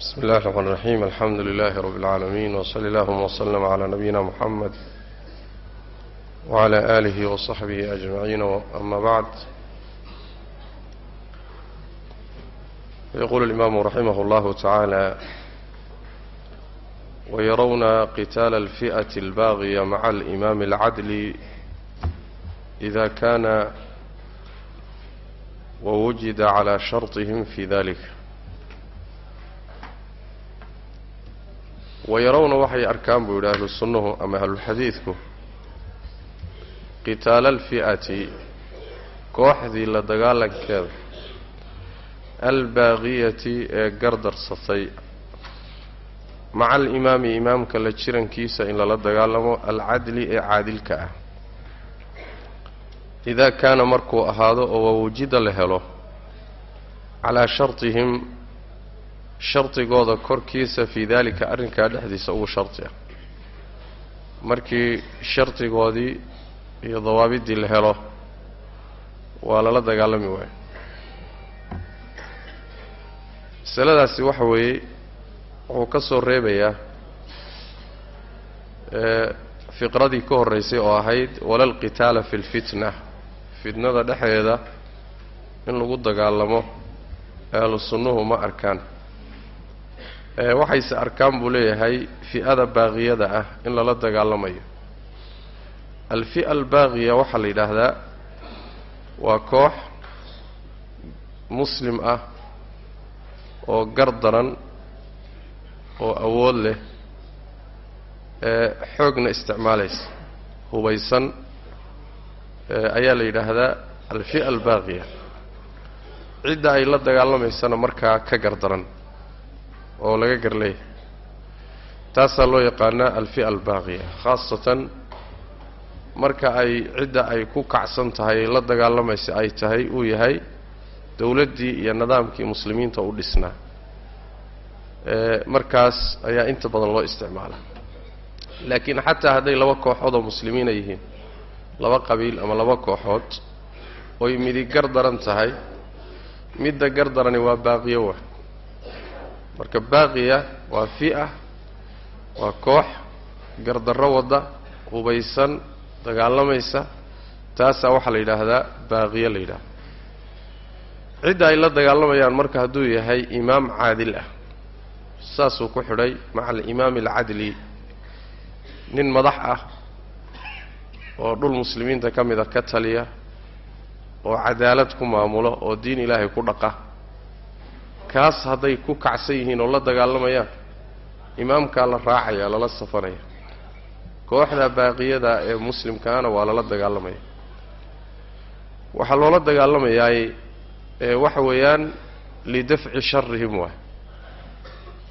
بسم الله الرحمن الرحيم الحمد لله رب العالمين وصلى اللهم وسلم على نبينا محمد وعلى آله وصحبه أجمعين أما بعد يقول الإمام رحمه الله تعالى ويرون قتال الفئة الباغية مع الإمام العدل إذا كان ووجد على شرطهم في ذلك wayarawna waxay arkaan buu yidhi ahlu sunnuhu ama ahlulxadiidku qitaala alfi'ati kooxdii la dagaalankeeda. Albaaqiyati ee gardarsatay maca alimaami imaamka la jirankiisa in lala dagaalamo alcadli ee caadilka ah. Idaa kaana markuu ahaado oo wawujida la helo calaa shartihim shardigooda korkiisa fii daalika arrinkaa dhexdiisa ugu shardi ah. Markii shardigoodii iyo dawaabiddii la helo waa lala dagaalami waayo. Masaladaasi waxa weeye wuxuu ka soo reebayaa fiqradii ka horraysay oo ahayd walalqitaala fi lfitna fitnada dhexdeeda in lagu dagaalamo ahlu sunnuhu ma arkaan waxayse arkaan buu leeyahay fi'ada baaqiyada ah in lala dagaalamayo. Alfi'a albaaqiya waxaa la yidhaahdaa waa koox muslim ah oo gar daran oo awood leh ee xoogna isticmaalaysa hubaysan ayaa la yidhaahdaa alfi'a albaaqiya. Cidda ay la dagaalamaysana markaa ka gar daran oo laga garleeyahay taasaa loo yaqaanaa alfi'a albaaqiya khaasatan marka ay cidda ay ku kacsan tahay ay la dagaalamaysa ay tahay uu yahay dowladdii iyo nidaamkii muslimiinta u dhisnaa. Markaas ayaa inta badan loo isticmaalaa. Laakiin xataa hadday laba kooxood oo muslimiina yihiin laba qabiil ama laba kooxood oy midi gar daran tahay. Midda gar darani waa baaqiyo wa marka baaqiya waa fi'a waa koox gardarro wadda hubaysan dagaalamaysa taasaa waxaa la yidhaahdaa baaqiyo la yidhahda cidda ay la dagaalamayaan marka hadduu yahay imaam caadil ah saasuu ku xidhay maca alimaami alcadli nin madax ah oo dhul muslimiinta ka mida ka taliya oo cadaalad ku maamulo oo diin ilaahay ku dhaqa kaas hadday ku kacsan yihiin oo la dagaalamayaan imaamkaa la raacaya lala safanaya kooxda baaqiyada ee muslimkaana waa lala dagaalamaya. Waxaa loola dagaalamayaay waxa weeyaan lidafci sharihim waay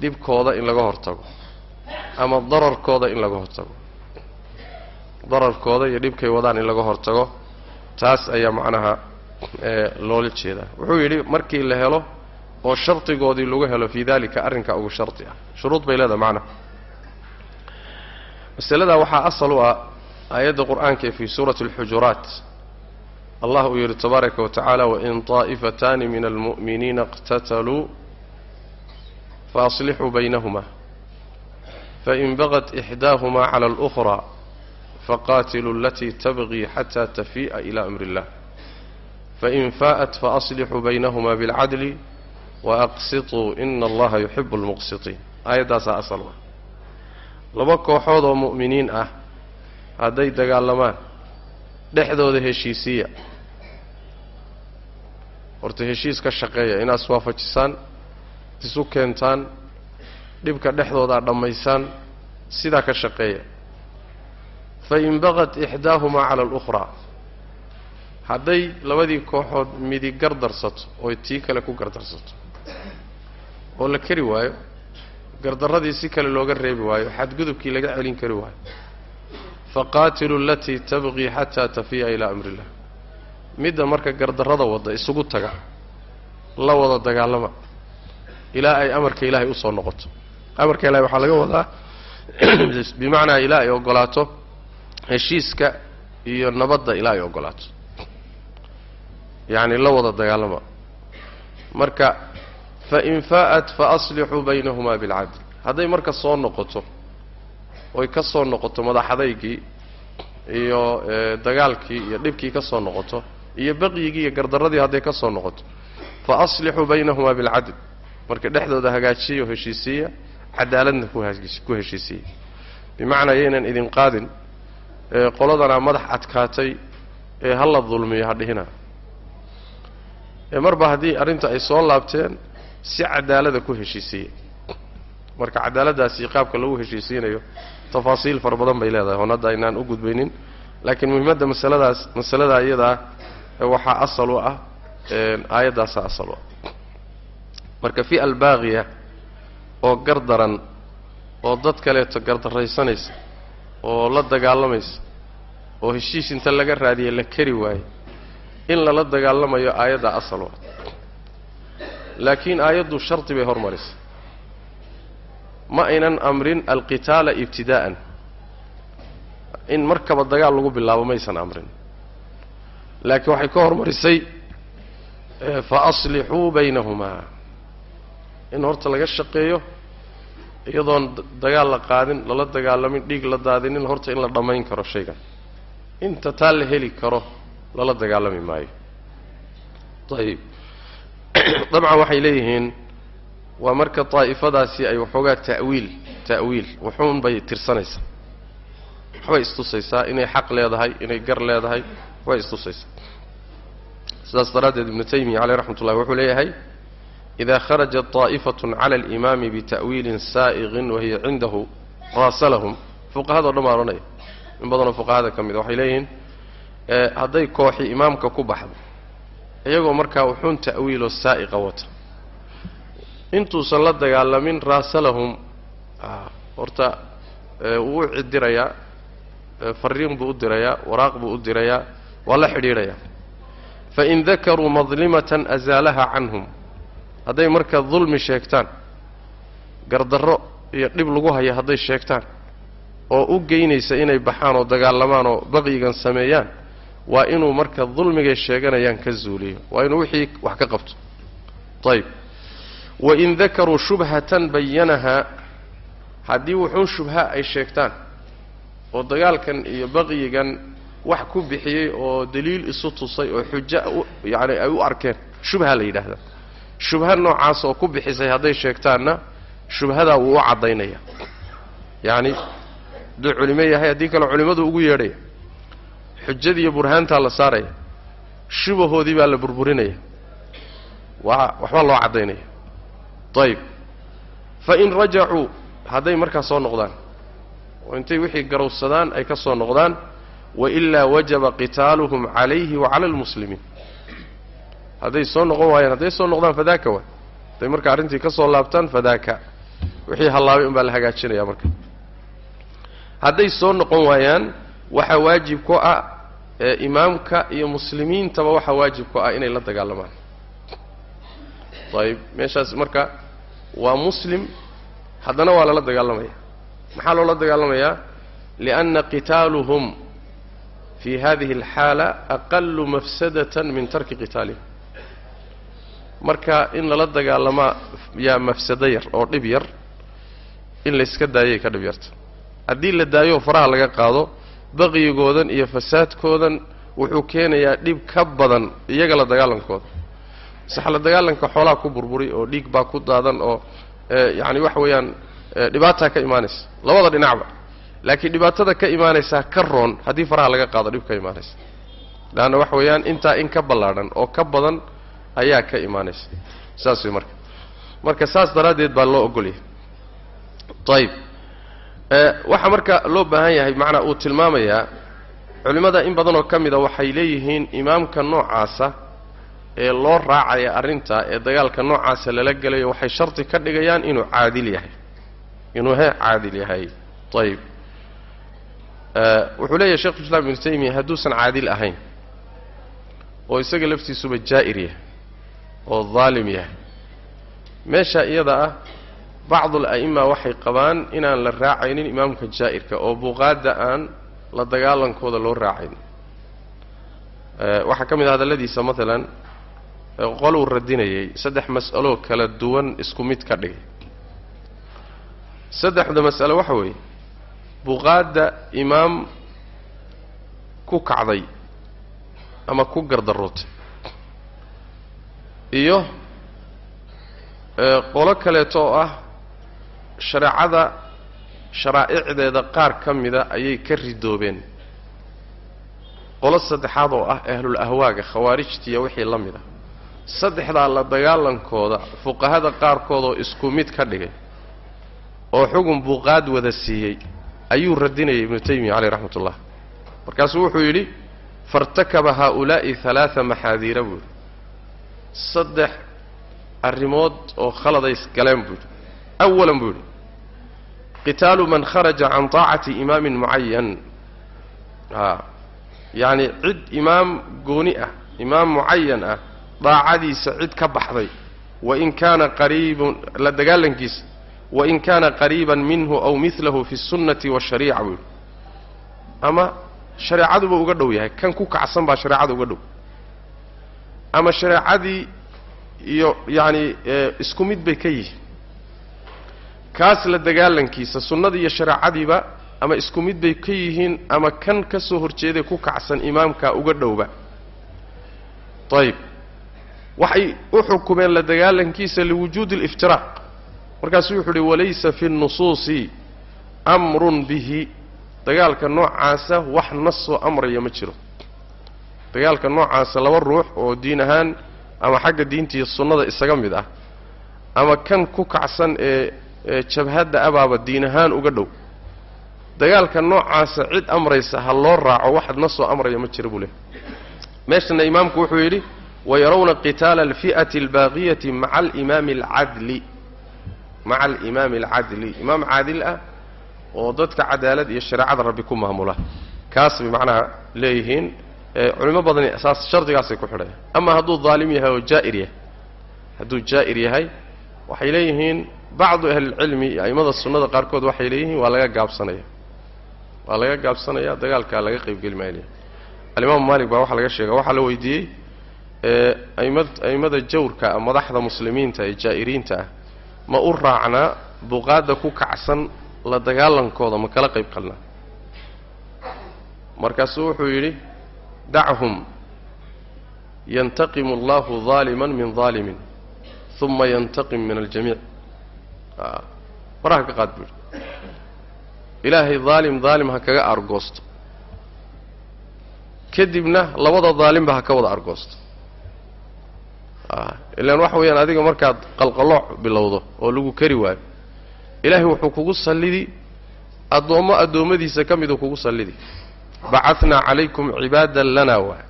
dhibkooda in laga hortago ama dararkooda in laga hortago. Dararkooda iyo dhibkay wadaan in laga hortago taas ayaa macnaha loola jeedaa. Wuxuu yidhi markii la helo oo shardigoodii lagu helo fii dalika arrinkaa ugu shardi ah shuruud bay leedahay macnaha masaladaa waxaa asal u ah aayadda qur'aanka ee fii suurati alxujuraat allah uu yidhi tabaaraka wa tacaala wain طaa'ifataani min almu'miniina اqtataluu faaslixuu baynahuma fain bagat ixdaahuma cala اlأkhraa faqaatiluu alatii tabqii xata tafii'a ila amri اllah fain faa'at faaslixuu baynahuma biاlcadli waaqsituu ina allaha yuxibu almuqsitiin aayaddaasaa asal ah laba kooxood oo mu'miniin ah hadday dagaalamaan dhexdooda heshiisiya horta heshiis ka shaqeeya inaad iswaafajisaan isu keentaan dhibka dhexdoodaa dhammaysaan sidaa ka shaqeeya fain baqat ixdaahumaa cala alukhraa hadday labadii kooxood midi gardarsato oy tii kale ku gardarsato oo la keri waayo gardarradii si kale looga reebi waayo xadgudubkii laga celin kari waayo. Faqaatiluu alatii tabqii xataa tafiya ilaa amri illah midda marka gardarrada wadda isugu taga la wada dagaalama. Ilaa ay amarka ilaahay u soo noqoto. Amarka ilahay waxaa laga wadaa bimacnaa ilaa ay ogolaato heshiiska iyo nabadda ilaa ay ogolaato. Yacni la wada dagaalama. Marka fain faa'at faaslixuu baynahumaa bilcadl hadday marka soo noqoto oy ka soo noqoto madaxadaygii iyo dagaalkii iyo dhibkii ka soo noqoto iyo baqyigii iyo gardarradii hadday ka soo noqoto fa aslixuu baynahumaa bilcadl marka dhexdooda hagaajiya oo heshiisiiya cadaaladna ku heshiisiiya bimacnaa yaynan idin qaadin qoladanaa madax adkaatay ee ha la dulmiyo ha dhihina marba haddii arrinta ay soo laabteen si cadaalada ku heshiisiiya marka cadaaladdaasi qaabka lagu heshiisiinayo tafaasiil fara badan bay leedahay. Oon hadda aynaan u gudbaynin laakiin muhimmadda masaladaas masaladaa iyadaa waxaa asal u ah aayaddaasaa asal u ah. Marka fi albaaqiya oo gardaran oo dad kaleeto gardarraysanaysa oo la dagaalamaysa oo heshiis inta laga raadiya la kari waayo in lala dagaalamayo aayaddaa asal u ah laakiin aayaddu shardi bay hormarisay ma aynan amrin alqitaala ibtidaa'an in markaba dagaal lagu bilaabo maysan amrin. Laakiin waxay ka hormarisay fa aslixuu baynahumaa in horta laga shaqeeyo iyadoon dagaal la qaadin lala dagaalamin dhiig la daadinin horta in la dhammayn karo shaygan. Inta taa la heli karo lala dagaalami maayo. Ayib dabcan waxay leeyihiin waa marka daa'ifadaasi ay waxoogaa ta'wiil ta'wiil. Wuxuun bay tirsanaysaa. Waxbay istusaysaa inay xaq leedahay inay gar leedahay way istusaysaa. Sidaas daraaddeed ibnu taymiya caleyh raxmat ullahi wuxuu leeyahay ida kharajat طaa'ifatun cala alimaami bita'wiilin saa'iqin wahiya cindahu raasalahum. Fuqahado dhan baa odhanaya in badanoo fuqahada ka mida waxay leeyihiin hadday kooxi imaamka ku baxdo iyagoo markaa wuxuun ta'wiiloo saa'iqa wata. Intuusan la dagaalamin raasalahum horta wuu u cidirayaa fariin buu u dirayaa waraaq buu u dirayaa waa la xidhiidhayaa fain dakaruu madlimatan azaalaha canhum hadday marka dulmi sheegtaan gardarro iyo dhib lagu haya hadday sheegtaan oo u geynaysa inay baxaan oo dagaalamaan oo baqyigan sameeyaan waa inuu marka dulmigay sheeganayaan ka zuuliyo. Waa inuu wixii wax ka qabto. Ayb wain dakaruu shubhatan bayanahaa haddii wuxuun shubha ay sheegtaan oo dagaalkan iyo baqyigan wax ku bixiyey oo daliil isu tusay oo xujo yacani ay u arkeen shubha la yidhaahdaa shubha noocaas oo ku bixisay hadday sheegtaanna shubhadaa wuu u caddaynaya. Yacni hadduu culimo yahay haddii kale culimmadu ugu yeedhaya xujadiiyo burhaantaa la saaraya shubahoodii baa la burburinaya waa waxbaa loo caddaynaya. Ayib fa in rajacuu hadday markaa soo noqdaan oo intay wixii garowsadaan ay ka soo noqdaan wailaa wajaba qitaaluhum calayhi wa cala almuslimiin. Hadday soo noqon waayaan hadday soo noqdaan fadaaka waay hadday marka arrintii ka soo laabtaan fadaaka. Wixii hallaabay unbaa la hagaajinaya marka. Hadday soo noqon waayaan waxaa waajib ku ah ee imaamka iyo muslimiintaba waxaa waajib ku ah inay la dagaalamaan ayib meeshaas marka waa muslim haddana waa lala dagaalamaya. Maxaa loola dagaalamayaa lianna qitaaluhum fi hadihi alxaala aqalu mafsadatan min tarki qitaalihim. Marka in lala dagaalamaa yaa mafsado yar oo dhib yar in layska daayay ka dhib yarta. Haddii la daayo faraha laga qaado baqyigoodan iyo fasaadkoodan wuxuu keenayaa dhib ka badan iyaga la dagaalankooda sax la dagaalanka xoolaa ku burburi oo dhiig baa ku daadan oo yacani waxa weeyaan dhibaataa ka imaanaysa labada dhinacba. Laakiin dhibaatada ka imaanaysaa ka roon haddii faraha laga qaado dhib ka imaanaysa. Leanna waxa weeyaan intaa in ka ballaadhan oo ka badan ayaa ka imaanaysa. Saas wey marka marka saas daraaddeed baa loo ogolyahay. Ayib waxaa marka loo baahan yahay macnaa uu tilmaamayaa culimmada in badanoo ka mida waxay leeyihiin imaamka noocaasa ee loo raacaya arrinta ee dagaalka noocaasa lala gelayo waxay shardi ka dhigayaan inuu caadil yahay. Inuu he caadil yahay. Ayib wuxuu leeyahay shekhu islam ibnu taymiya hadduusan caadil ahayn oo isaga laftiisuba jaa'ir yahay oo daalim yahay. Meesha iyada ah bacdul a'ima waxay qabaan inaan la raacaynin imaamka jaa'irka oo buqaadda aan la dagaalankooda loo raacayn waxaa ka mid ah hadalladiisa maalan qoluu radinayay saddex mas'aloo kala duwan isku mid ka dhigay saddexda mas'alo waxa weeye buqaadda imaam ku kacday ama ku gardarootay iyo qolo kaleeto oo ah shareecada sharaa'icdeeda qaar ka mida ayay ka ridoobeen. Qolo saddexaad oo ah ahlul ahwaaga khawaarijtiiyo wixii la mid a saddexdaa la dagaalankooda fuqahada qaarkood oo isku mid ka dhigay oo xugun buuqaad wada siiyey ayuu radinayay ibnu taymiya caleyh raxmat ullah markaasuu wuxuu yidhi fairtakaba haaulaa'i halaaa maxaadiira buu yidhi. Saddex arrimood oo khaladays galeen buu yidhi. Awalan buu yidhi qitaalu man kharaja can taacati imaamin mucayan a yacni cid imaam gooni ah imaam mucayan ah daacadiisa cid ka baxday wain kaana qariibun la dagaalankiisa wain kaana qariiban minhu aw milahu fi sunnati washariica buu ama shareecaduba uga dhow yahay kan ku kacsan baa shareecada uga dhow ama shareecadii iyo yacani isku mid bay ka yihiin kaas la dagaalankiisa sunnadii iyo shareecadiiba ama isku mid bay ka yihiin ama kan ka soo horjeeday ku kacsan imaamkaa uga dhowba. Ayib waxay u xukumeen la dagaalankiisa liwujuudi aliftiraaq. Markaasuu wuxuu uhi walaysa fi nnusuusi amrun bihi. Dagaalka noocaasa wax nasoo amraya ma jiro. Dagaalka noocaasa laba ruux oo diin ahaan ama xagga diinta iyo sunnada isaga mid ah ama kan ku kacsan ee jabhadda abaaba diin ahaan uga dhow. Dagaalka noocaasa cid amraysa ha loo raaco wax nasoo amraya ma jiro buu leh meeshana imaamku wuxuu yidhi wayarawna qitaala alfi'ati albaaqiyati maca alimaami alcadli. Maca alimaami alcadli. Imaam caadil ah oo dadka cadaalad iyo shareecada rabbi ku maamula. Kaas bay macnaha leeyihiin culimo badani saas shardigaasay ku xidhaya ama hadduu daalim yahay oo jaa'ir yahay hadduu jaa'ir yahay waxay leeyihiin bacdu ahlilcilmi iyo a'immada sunnada qaarkood waxay leeyihiin waa laga gaabsanaya. Waa laga gaabsanaya dagaalkaa laga qaybgeli maaya alimaamu maalik baa waxaa laga sheega waxaa la weydiiyey aimad a'immada jawrka madaxda muslimiinta ee jaa'iriinta ah ma u raacnaa buqaadda ku kacsan la dagaalankooda ma kala qayb qalnaa markaasuu wuxuu yidhi dachum yantaqimu allahu daaliman min daalimin uma yantaqim min aljamiic faraha ka qaad buu yidhi ilaahay daalim daalim ha kaga argoosto. Kadibna labada daalimba ha ka wada argoosto. Ilaan waxa weeyaan adiga markaad qalqallooc bilowdo oo lagu kari waayo ilaahay wuxuu kugu sallidi addoommo addoommadiisa ka miduu kugu sallidi. Bacadnaa calaykum cibaadan lanaa waay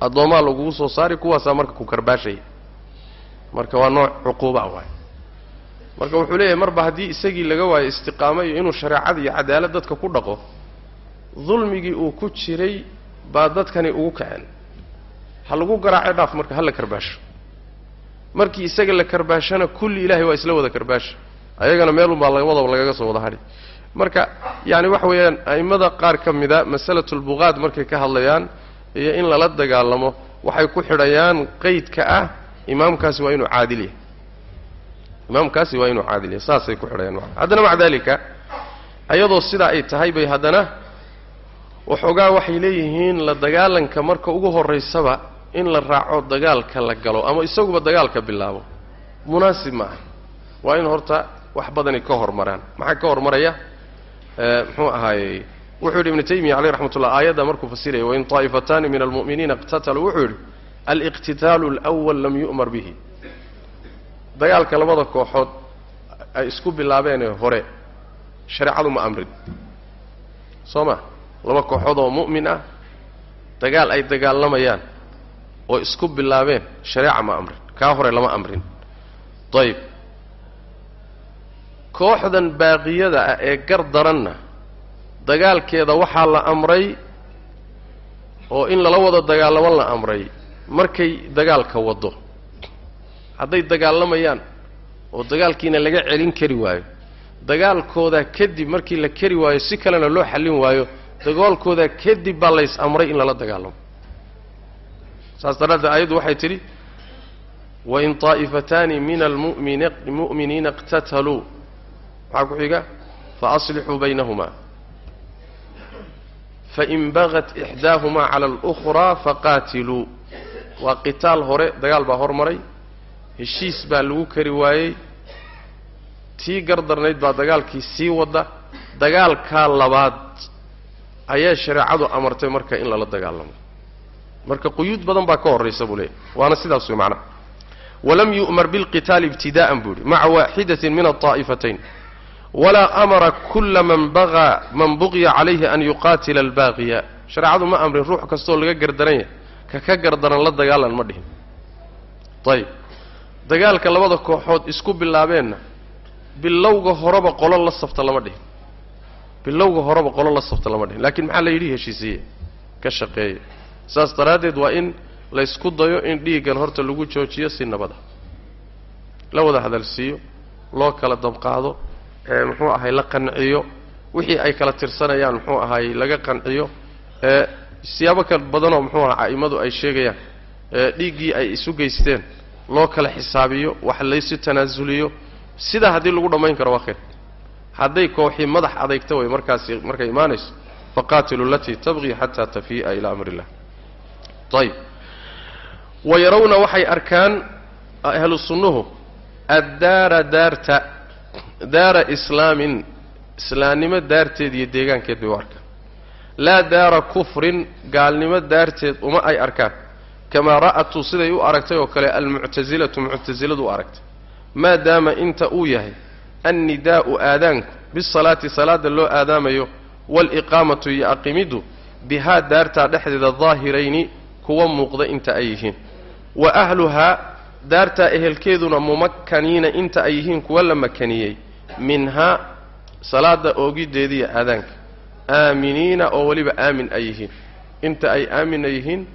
addoommaa lagugu soo saari kuwaasaa marka ku karbaashaya marka waa nooc cuquuba waay marka wuxuu leeyahay marba haddii isagii laga waayo istiqaamo iyo inuu shareecada iyo cadaalad dadka ku dhaqo dulmigii uu ku jiray baa dadkani ugu kaceen. Ha lagu garaace dhaaf marka ha la karbaasho. Markii isaga la karbaashana kulli ilahay waa isla wada karbaasha. Ayagana meelunbaa labadaba lagaga soo wada hadhi. Marka yacani waxa weeyaan a'immada qaar ka mida masalatulbuqaad markay ka hadlayaan iyo in lala dagaalamo waxay ku xidhayaan qeydka ah imaamkaasi waa inuu caadil yahay imaamkaasi waa inuu caadil yahay saasay ku xidhayaan haddana maca dalika ayadoo sidaa ay tahay bay haddana waxoogaa waxay leeyihiin la dagaalanka marka ugu horraysaba in la raaco dagaalka la galo ama isaguba dagaalka bilaabo. Munaasib ma ah waa in horta wax badani ka hormaraan. Maxaa ka hormaraya? Muxuu ahaayey? Wuxuu yidhi ibnu taymiya caleyh raxmat ullah aayadda markuu fasiraya wain taa'ifataani min almu'miniina iqtataluu wuxuu yidhi aliqtitaalu alwal lam yu'mar bihi dagaalka labada kooxood ay isku bilaabeenee hore shareecadu ma amrin soo ma? Laba kooxood oo mu'min ah dagaal ay dagaalamayaan oo isku bilaabeen shareeca ma amrin kaa hore lama amrin. Ayib kooxdan baaqiyada ah ee gar daranna dagaalkeeda waxaa la amray oo in lala wado dagaalamo la amray markay dagaalka waddo hadday dagaalamayaan oo dagaalkiina laga celin kari waayo dagaalkooda kadib markii la kari waayo si kalena loo xallin waayo dagaalkooda kadib baa lays amray in lala dagaalamo saas daraaddeed aayaddu waxay tidhi wain طaa'ifataani min almu'miniina اqtataluu maxaa ku xiga faaصlixuu baynahuma fain bagat ixdaahumaa cala اlأkhraa faqaatiluu waa qitaal hore dagaal baa hormaray heshiis baa lagu kari waayey. Tii gardarnayd baa dagaalkii sii wadda dagaalkaa labaad ayaa shareecadu amartay marka in lala dagaalamo. Marka quyuud badan baa ka horraysa buu leeyahy waana sidaas wey macnaha walam yu'mar bilqitaali ibtidaa'an buu yidhi. Maca waaxidatin min alطaa'ifatayn walaa amara kula man bagaa man buqya calayhi an yuqaatila albaaqiya. Shareecadu ma amrin ruux kastoo laga gardaran yahay. Ka ka gardaran la dagaalan ma dhihin. Ayib dagaalka labada kooxood isku bilaabeenna bilowga horeba qolo la safta lama dhihin. Bilowga horeba qolo la safta lama dhihin. Laakiin maxaa la yidhi heshiisiye? Ka shaqeeya saas daraaddeed waa in laysku dayo in dhiiggan horta lagu joojiyo si nabada la wada hadalsiiyo loo kala dabqaado ee muxuu ahay la qanciyo. Wixii ay kala tirsanayaan muxuu ahay laga qanciyo. Ee siyaabo kal badanoo muxuu aha a'immadu ay sheegayaan ee dhiiggii ay isu geysteen loo kala xisaabiyo wax laysu tanaasuliyo. Sidaa haddii lagu dhammayn karo waa khayr. Hadday kooxii madax adaygta way markaasi markay imaanayso. Faqaatilu alatii tabqii xataa tafii'a ilaa amri illah ayib wa yarawna waxay arkaan ahlu sunnuhu addaara daarta daara islaamin islaamnimo daarteed iyo deegaankeed bay u arkaan laa daara kufrin gaalnimo daarteed uma ay arkaan kamaa ra'atu siday u aragtay oo kale almuctasilatu muctasiladu u aragtay maadaama inta uu yahay annidaa'u aadaanku bisalaati salaada loo aadaamayo waaliqaamatu iyo aqimiddu bihaa daartaa dhexdeeda daahirayni kuwa muuqda inta ay yihiin wa ahluhaa daartaa ehelkeeduna mumakkaniina inta ay yihiin kuwa la makaniyey minhaa salaada oogiddeediiyo aadaanka aaminiina oo weliba aamin ay yihiin inta ay aamina yihiin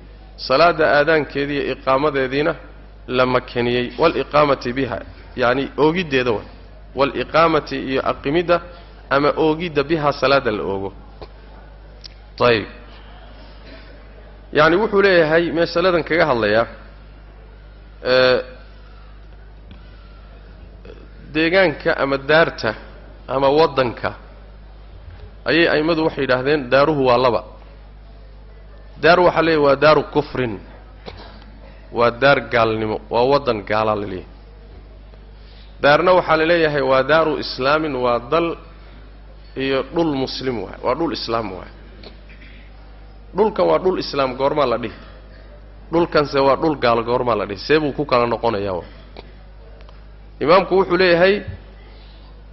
salaada aadaankeediiyo iqaamadeediina la makaniyey waaliqaamati biha yacni oogiddeeda way waaliqaamati iyo aqimidda ama oogidda bihaa salaada la oogo. Ayib yacni wuxuu leeyahay masaladan kaga hadlayaa deegaanka ama daarta ama waddanka. Ayay a'immadu waxay yidhaahdeen daaruhu waa laba daar waxaa leeyahy waa daaru kufrin. Waa daar gaalnimo waa waddan gaalaa la leeyahay daarna waxaa la leeyahay waa daaru islaamin waa dal iyo dhul muslim waay waa dhul islaam waay. Dhulkan waa dhul islaam goormaa la dhihi. Dhulkanse waa dhul gaalo goormaa la dhihi. See buu ku kala noqonayaa imaamku wuxuu leeyahay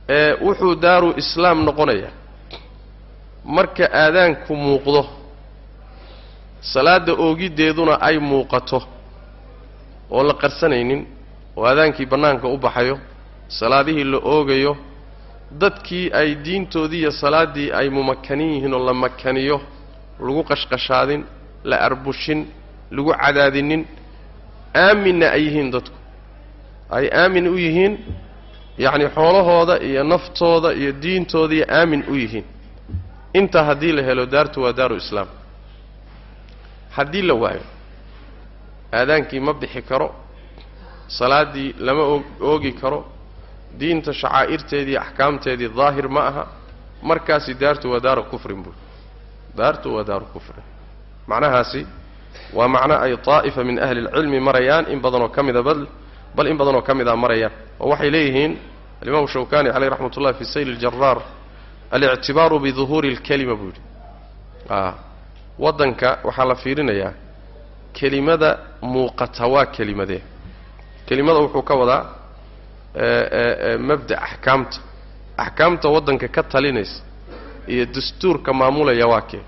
ee wuxuu daaru islaam noqonayaa. Marka aadaanku muuqdo salaadda oogiddeeduna ay muuqato oo la qarsanaynin oo aadaankii bannaanka u baxayo salaadihii la oogayo dadkii ay diintoodii iyo salaaddii ay mumakanin yihiin oo la makaniyo lagu qashqashaadin la arbushin lagu cadaadinin aaminna ay yihiin dadku. Ay aamin u yihiin yacni xoolahooda iyo naftooda iyo diintoodaiyo aamin u yihiin. Intaa haddii la helo daartu waa daaru islaam haddii la waayo aadaankii ma bixi karo salaaddii lama o oogi karo diinta shacaa'irteedii axkaamteedii daahir ma aha markaasi daartu waa daaru kufrin buuri daartu waa daaru kufrin. Macnahaasi waa macno ay daa'ifa min ahli lcilmi marayaan in badanoo ka mida bal bal in badanoo ka mid a marayaan. Oo waxay leeyihiin alimaam shawkani caleyh raxmat ullahi fi sayl اljaraar alictibaaru biduhuuri اlkalima buu yidhi waddanka waxaa la fiirinayaa kelimada muuqata waa kelimadee kelimada wuxuu ka wadaa e, e, e, mabda' axkaamta. Axkaamta waddanka ka talinaysa iyo dastuurka maamulaya waa kee.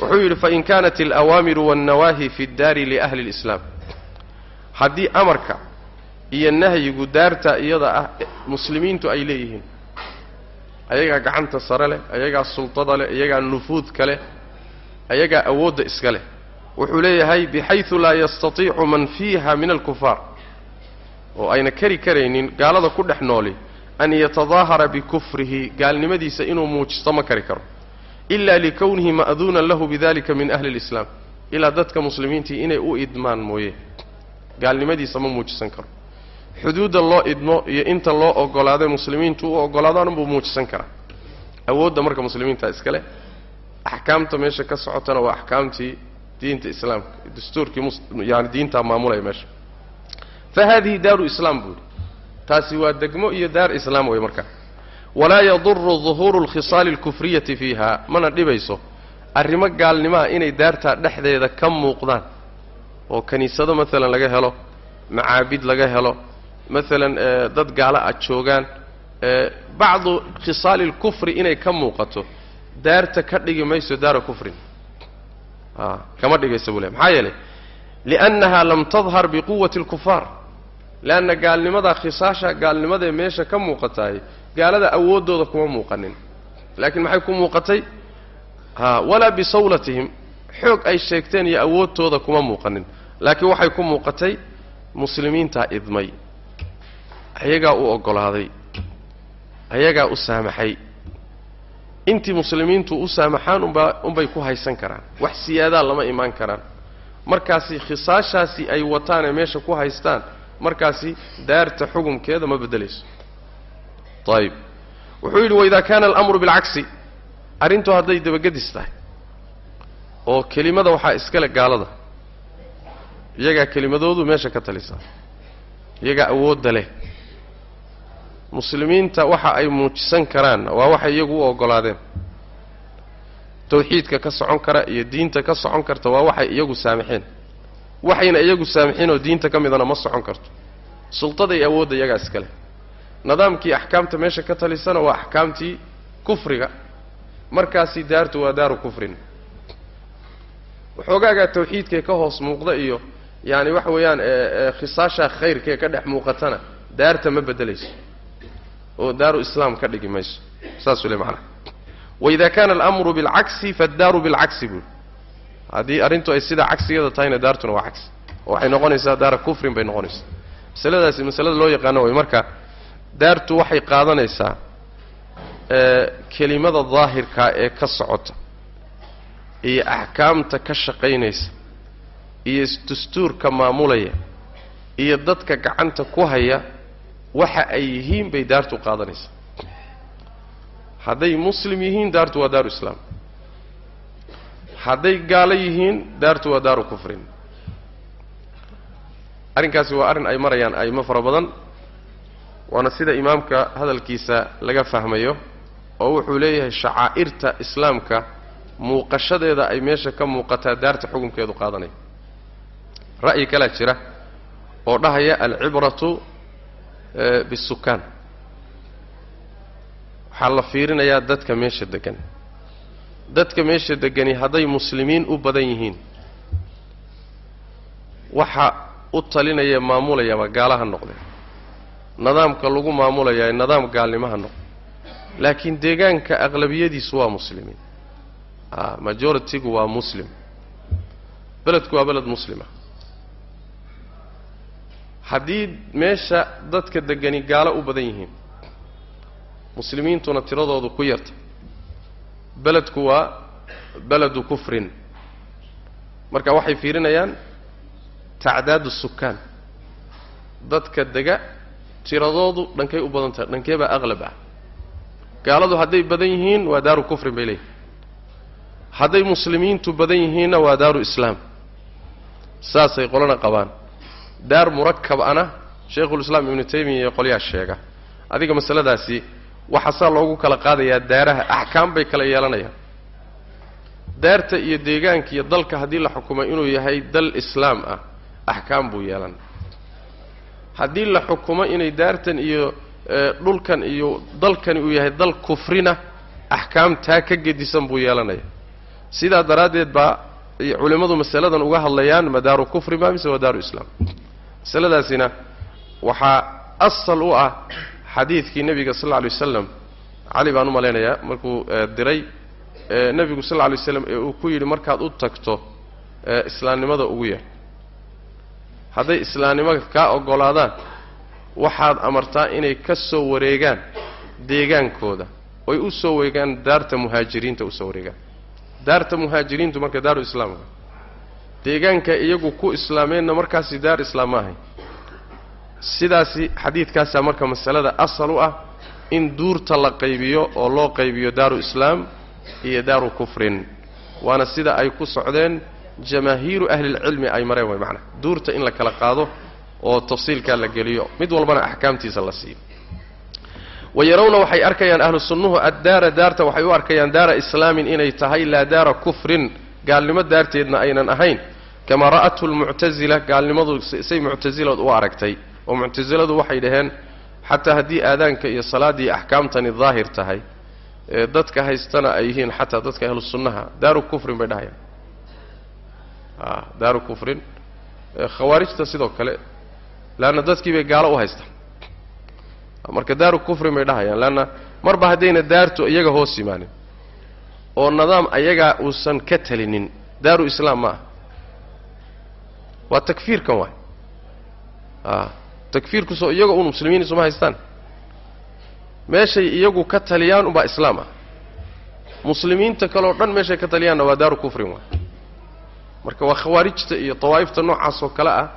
Wuxuu yidhi fa in kaanat alawaamiru waannawaahi fi ddaari liahli اlislaam haddii amarka iyo nahyigu daarta iyada ah muslimiintu ay leeyihiin ayagaa gacanta sare leh ayagaa sultada leh iyagaa nufuudka leh ayagaa awoodda iska leh. Wuxuu leeyahay bixaydu laa yastatiicu man fiiha min alkufaar. Oo ayna kari karaynin gaalada ku dhex nooli an yatadaahara bikufrihi gaalnimadiisa inuu muujisto ma kari karo. Ila likownihi ma'duunan lahu bidalika min ahli اlislaam ilaa dadka muslimiintii inay u idmaan mooye. Gaalnimadiisa ma muujisan karo. Xuduudda loo idmo iyo inta loo ogolaaday muslimiintu u ogolaadaanunbuu muujisan karaa. Awoodda marka muslimiinta iskale axkaamta meesha ka socotana waa axkaamtii diinta islaamka dastuurkii yani diintaa maamulaya meesha. Fa haadihi daaru islaam buu yidhi. Taasi waa degmo iyo daar islaam wey marka. Walaa yaduru duhuuru alkhisaali alkufriyati fiiha mana dhibayso arrimo gaalnimaha inay daartaa dhexdeeda ka muuqdaan. Oo kiniisado maalan laga helo macaabid laga helo maalan dad gaala ah joogaan bacdu khisaali alkufri inay ka muuqato daarta ka dhigi mayso daara kufrin. Kama dhigaysa buu le maxaa yeelay? Liannaha lam tadhar biquwati alkufaar leanna gaalnimadaa khisaasha gaalnimadee meesha ka muuqataay gaalada awooddooda kuma muuqanin. Laakiin maxay ku muuqatay? Ha walaa bisawlatihim. Xoog ay sheegteen iyo awoodtooda kuma muuqanin. Laakiin waxay ku muuqatay muslimiintaa idmay. Ayagaa u oggolaaday ayagaa u saamaxay intii muslimiintu u saamaxaan unbaa unbay ku haysan karaan. Wax siyaadaa lama imaan karaan. Markaasi khisaashaasi ay wataan ee meesha ku haystaan markaasi daarta xukumkeeda ma beddelayso. Ayib wuxuu yidhi waidaa kaana alamru bilcagsi arrintu hadday dabagedis tahay oo kelimada waxaa iskale gaalada. Iyagaa kelimadoodu meesha ka talisaa. Iyagaa awoodda leh muslimiinta waxa ay muujisan karaanna waa waxay iyagu u oggolaadeen. Tawxiidka ka socon kara iyo diinta ka socon karta waa waxay iyagu saamixeen. Waxayna iyagu saamixeen oo diinta ka midana ma socon karto. Sultada iyo awoodda iyagaa iska leh. Nidaamkii axkaamta meesha ka talisana waa axkaamtii kufriga. Markaasi daartu waa daaru kufrin. Waxoogaagaa tawxiidkee ka hoos muuqda iyo yaani waxa weeyaan khisaashaa khayrkee ka dhex muuqatana daarta ma beddelayso oo daaru islaam ka dhigi mayso. Saasuu le macnaha waida kaana alamru bilcagsi faddaaru bilcagsi buuli haddii arrintu ay sidaa cagsigeeda tahayna daartuna waa cagsi. Oo waxay noqonaysaa daara kufrin bay noqonaysaa. Masaladaasi masalada loo yaqaano way marka daartu waxay qaadanaysaa kelimada daahirkaa ee ka socota iyo axkaamta ka shaqaynaysa iyo dastuurka maamulaya iyo dadka gacanta ku haya waxa ay yihiin bay daartu qaadanaysaa hadday muslim yihiin daartu waa daaru islaam. Hadday gaalo yihiin daartu waa daaru kufrin. Arrinkaasi waa arrin ay marayaan a'imo fara badan. Waana sida imaamka hadalkiisa laga fahmayo oo wuxuu leeyahay shacaa'irta islaamka muuqashadeeda ay meesha ka muuqataa daarta xukunkeedu qaadanaya ra'yi kalaa jira oo dhahaya alcibratu bisukaan. Waxaa la fiirinayaa dadka meesha degan dadka meesha degani hadday muslimiin u badan yihiin waxa u talinaya maamulayaba gaalaha noqdeen. Nidaamka lagu maamulayaa nidaam gaalnimaha noqde laakiin deegaanka aqlabiyadiisu waa muslimiin. A majoritigu waa muslim. Beledku waa beled muslima haddii meesha dadka degani gaalo u badan yihiin muslimiintuna tiradoodu ku yarta. Beledku waa beledu kufrin. Marka waxay fiirinayaan tacdaadu sukaan dadka dega tiradoodu dhankay u badan tahay dhankee baa aqlab ah. Gaaladu hadday badan yihiin waa daaru kufrin bay leeyihiin hadday muslimiintu badan yihiinna waa daaru islaam. Saasay qolana qabaan daar murakab ana shaykhulislaam ibnu taymiya iyo qolyaa sheega. Adiga masaladaasi waxaa saa loogu kala qaadayaa daaraha axkaam bay kala yeelanayaan. Daarta iyo deegaanka iyo dalka haddii la xukumay inuu yahay dal islaam ah axkaam buu yeelan. Haddii la xukumo inay daartan iyo dhulkan iyo dalkani uu yahay dal kufrina axkaam taa ka gedisan buu yeelanaya. Sidaa daraaddeed baa culimmadu masaladan uga hadlayaan ma daaru kufri ma mise waa daaru islaam masaladaasina waxaa asal u ah xadiidkii nebiga sal lla alay wasalam cali baan u malaynayaa markuu diray nebigu sal lla alay waslam ee uu ku yidhi markaad u tagto islaamnimada ugu yar hadday islaamnimada kaa oggolaadaan waxaad amartaa inay ka soo wareegaan deegaankooda oy u soo wareegaan daarta muhaajiriinta u soo wareegaan. Daarta muhaajiriintu marka daaru islaamka deegaanka iyagu ku islaameenna markaasi daar islaam ma ahayn sidaasi xadiidkaasaa marka masalada asal u ah in duurta la qaybiyo oo loo qaybiyo daaru islaam iyo daaru kufrin. Waana sida ay ku socdeen jamaahiiru ahlilcilmi ay mareen way macnaa duurta in la kala qaado oo tafsiilkaa la geliyo. Mid walbana axkaamtiisa la siiyo. Wa yarawna waxay arkayaan ahlu sunnuhu addaara daarta waxay u arkayaan daara islaamin inay tahay laa daara kufrin. Gaalnimo daarteedna aynan ahayn kamaa ra'athu lmuctasila gaalnimadu say muctasilad u aragtay oo muctasiladu waxay dhaheen xataa haddii aadaanka iyo salaaddii axkaamtani daahir tahay ee dadka haystana ay yihiin xataa dadka ahlu sunnaha daaru kufrin bay dhahayaan a daaru kufrin khawaarijta sidoo kale leanna dadkii bay gaalo u haystaan marka daaru kufrin bay dhahayaan leanna marba haddayna daartu iyaga hoos yimaanin oo nidaam ayagaa uusan ka talinin daaru islaam ma ah waa takfiirkan waay. A takfiirkusoo iyaga uun muslimiin isuma haystaan. Meeshay iyagu ka taliyaan unbaa islaam ah. Muslimiinta kale oo dhan meeshay ka taliyaanna waa daaru kufrin waay. Marka waa khawaarijta iyo dawaa'ifta noocaas oo kale ah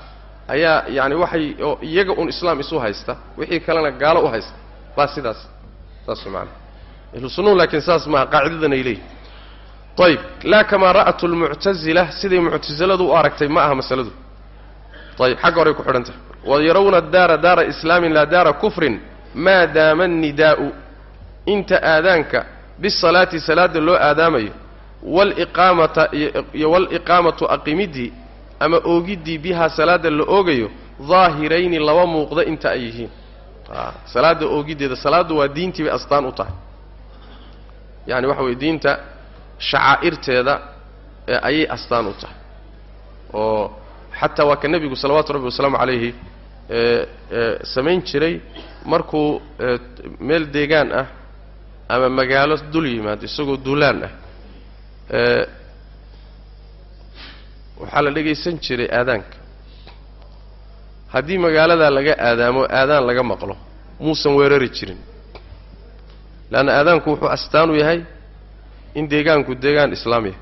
ayaa yacani waxay oo iyaga un islaam isu haysta wixii kalena gaalo u haysta. Baa sidaas saas maana ahlu sunnuhu laakiin saas maaha qaacidadan ay leeyihiin ayib laa kamaa ra'atu lmuctasila siday muctasiladu u aragtay ma aha masaladu ayib xagga horay ku xidhan tahay wa yarawna daara daara islaamin laa daara kufrin maa daama annidaa'u inta aadaanka bisalaati salaada loo aadaamayo waliqaamata iyo waliqaamatu aqimiddii ama oogiddii bihaa salaada la oogayo daahirayni laba muuqda inta ay yihiin salaada oogiddeeda salaaddu waa diintii bay astaan u tahay yacani waxa weye diinta shacaa'irteeda ayay astaan u tahay. Oo xataa waa ka nebigu salawaatu rabbi wasalaamu calayhi samayn jiray markuu meel deegaan ah ama magaalo dul yimaado isagoo duulaan ah waxaa la dhegaysan jiray aadaanka. Haddii magaaladaa laga aadaamo aadaan laga maqlo muusan weerari jirin. Leanna aadaanku wuxuu astaan u yahay in deegaanku deegaan islaamiya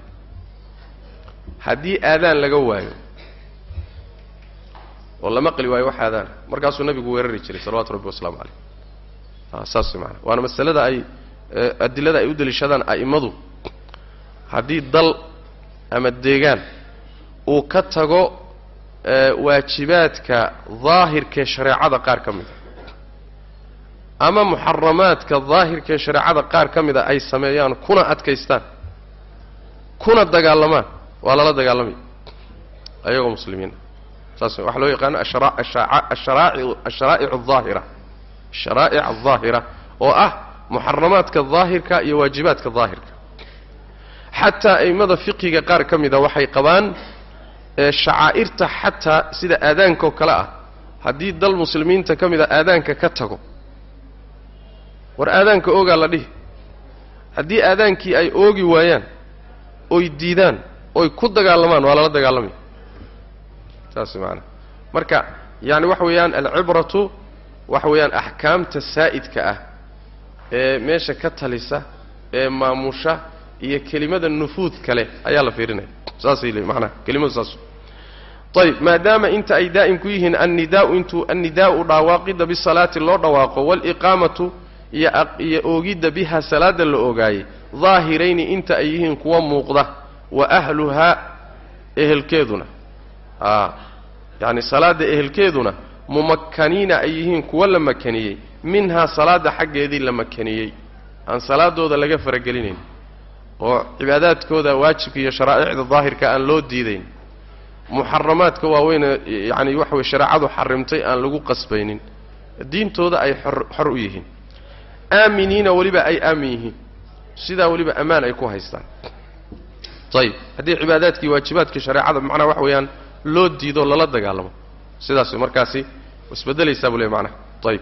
haddii aadaan laga waayo oo la maqli waayo wax aadaana markaasuu nabigu weerari jiray salawatu rabbi wasalaamu caleyh saas maana waana masalada ay adilada ay u deliishadaan a'immadu. Haddii dal ama deegaan uu ka tago waajibaadka daahirkaee shareecada qaar ka mida ama muxaramaadka daahirkaee shareecada qaar ka mida ay sameeyaan kuna adkaystaan kuna dagaalamaan waa lala dagaalamaya ayagoo muslimiina saas waxaa loo yaqaano asharaa'ic aldaahira asharaa'ic aldaahira oo ah muxaramaadka daahirka iyo waajibaadka daahirka. Xataa a'immada fiqiga qaar ka mida waxay qabaan shacaa'irta xataa sida aadaanka oo kale ah haddii dal muslimiinta ka mida aadaanka ka tago war aadaanka oogaa la dhihi. Haddii aadaankii ay oogi waayaan oy diidaan oy ku dagaalamaan waa lala dagaalamaya saas maanaa marka yaani waxa weeyaan alcibratu waxa weeyaan axkaamta saa'idka ah ee meesha ka talisa ee maamusha iyo kelimada nufuud kale ayaa la fiirinaya. Saasay leeyiin macnaha kelimadu saas. Ayib maadaama inta ay daa'im ku yihiin annidaau intuu annidaa'u dhawaaqidda bisalaati loo dhawaaqo waaliqaamatu iyo oogidda biha salaada la ogaayey daahirayni inta ay yihiin kuwa muuqda wa ahluhaa ehelkeeduna. A yacni salaadda ehelkeeduna mumakkaniina ay yihiin kuwa la makaniyey minhaa salaadda xaggeedii la makaniyey. Aan salaadooda laga faragelinayn oo cibaadaadkooda waajibka iyo sharaa'icda daahirka aan loo diidayn. Muxaramaadka waaweyne yacani waxa weye shareecadu xarimtay aan lagu qasbaynin. Diintooda ay xor xor u yihiin aaminiina weliba ay aamin yihiin. Sidaa weliba ammaan ay ku haystaan. Ayib haddii cibaadaadkii waajibaadkii shareecada macnaha waxa weeyaan loo diido lala dagaalamo. Sidaas markaasi isbedelaysaa buu ley macnaha ayib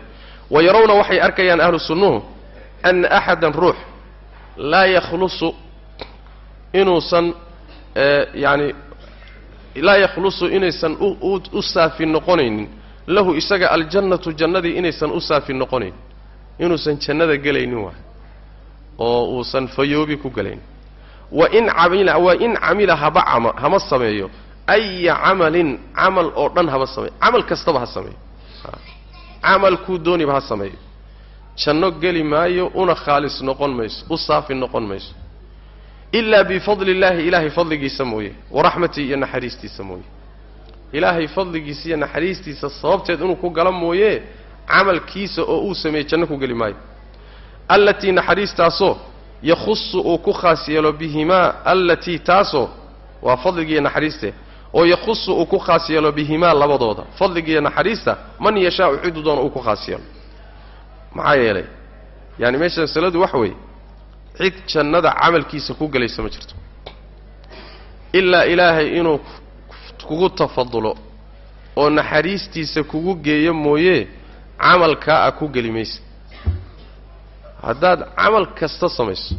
wa yarawna waxay arkayaan ahlu sunnuhu ana axadan ruux laa yakhlusu inuusan yacani laa yakhlusu inaysan u saafi noqonaynin. Lahu isaga aljannatu jannadii inaysan u saafi noqonaynin inuusan jannada gelaynin waay oo uusan fayoobi ku gelaynin wain camila wa in camila haba cama hama sameeyo. Aya camalin camal oo dhan haba sameeyo. Camal kastaba ha sameeyo. Camalkuu dooniba ha sameeyo. Janno geli maayo una khaalis noqon mayso u saafi noqon mayso. Ilaa bifadli illaahi ilaahay fadligiisa mooye waraxmatii iyo naxariistiisa mooye. Ilaahay fadligiisa iyo naxariistiisa sababteed inuu ku gala mooye camalkiisa oo uu sameeyey janno ku geli maayo. Allatii naxariistaasoo yakhusu uu ku khaas yeelo bihimaa allatii taasoo waa fadligiiyo naxariiste oo yakhusu uu ku khaas yeelo bihimaa labadooda. Fadligiiyo naxariista man yashaau ciduu doona uu ku khaas yeelo. Maxaa yeelay? Yaani meesha masaladu waxa weeye cid jannada camalkiisa ku gelaysa ma jirto. Ilaa ilaahay inuu kugu tafadulo oo naxariistiisa kugu geeyo mooye camalkaa a ku geli maysa. Haddaad camal kasta samayso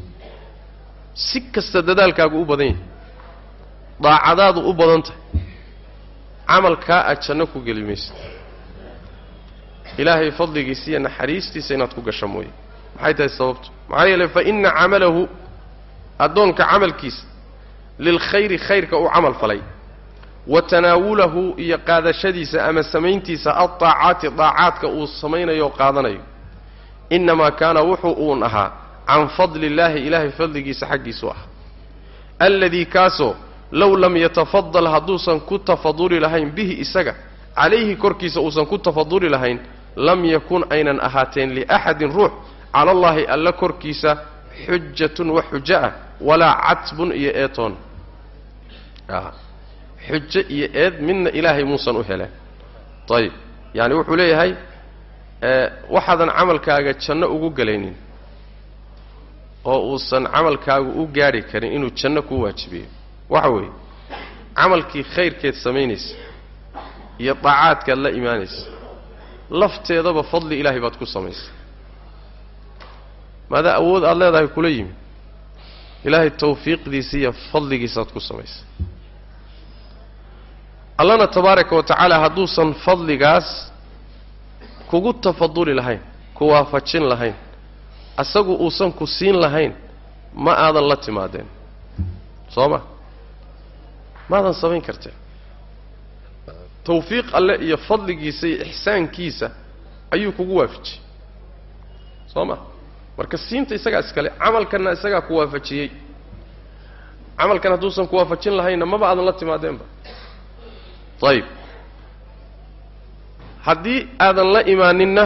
si kasta dadaalkaagu u badan yahay daacadaadu u badan tahay camalkaa aad janno ku geli maysa. Ilaahay fadligiisa iyo naxariistiisa inaad ku gasho mooye. Maxay tahay sababtu? Maxaa yeelay fa inna camalahu addoonka camalkiisa lilkhayri khayrka uu camal falay wa tanaawulahu iyo qaadashadiisa ama samayntiisa aldaacaati daacaadka uu samaynayo qaadanayo. Innamaa kaana wuxuu uun ahaa can fadli illaahi ilaahay fadligiisa xaggiisu ah alladii kaasoo low lam yatafadal hadduusan ku tafaduli lahayn bihi isaga calayhi korkiisa uusan ku tafaduli lahayn lam yakun aynan ahaateen liaxadin ruux cala allaahi alla korkiisa xujatun wax xujo ah walaa catbun iyo eetoon xujo iyo eed midna ilaahay muusan u heleen ayib yaani wuxuu leeyahay waxaadan camalkaaga janno ugu gelaynin oo uusan camalkaagu u gaadhi karin inuu janno kuu waajibiyo. Waxa weeye camalkii khayrkeed samaynaysa iyo daacaadkaad la imaanaysa lafteedaba fadli ilaahay baad ku samaysay maadaa awood aada leedahay kula yimi ilaahay tawfiiqdiisa iyo fadligiisaad ku samaysay allana tabaaraka wa tacaala hadduusan fadligaas kugu tafaduli lahayn ku waafajin lahayn asagu uusan ku siin lahayn ma aadan la timaadeen. Soo ma maadan samayn karteen. Tawfiiq alle iyo fadligiisa iyo ixsaankiisa ayuu kugu waafajiyey. Soo ma marka siinta isagaa iskale camalkanna isagaa ku waafajiyey. Camalkan hadduusan ku waafajin lahaynna maba aadan la timaadeenba ayib haddii aadan la imaaninna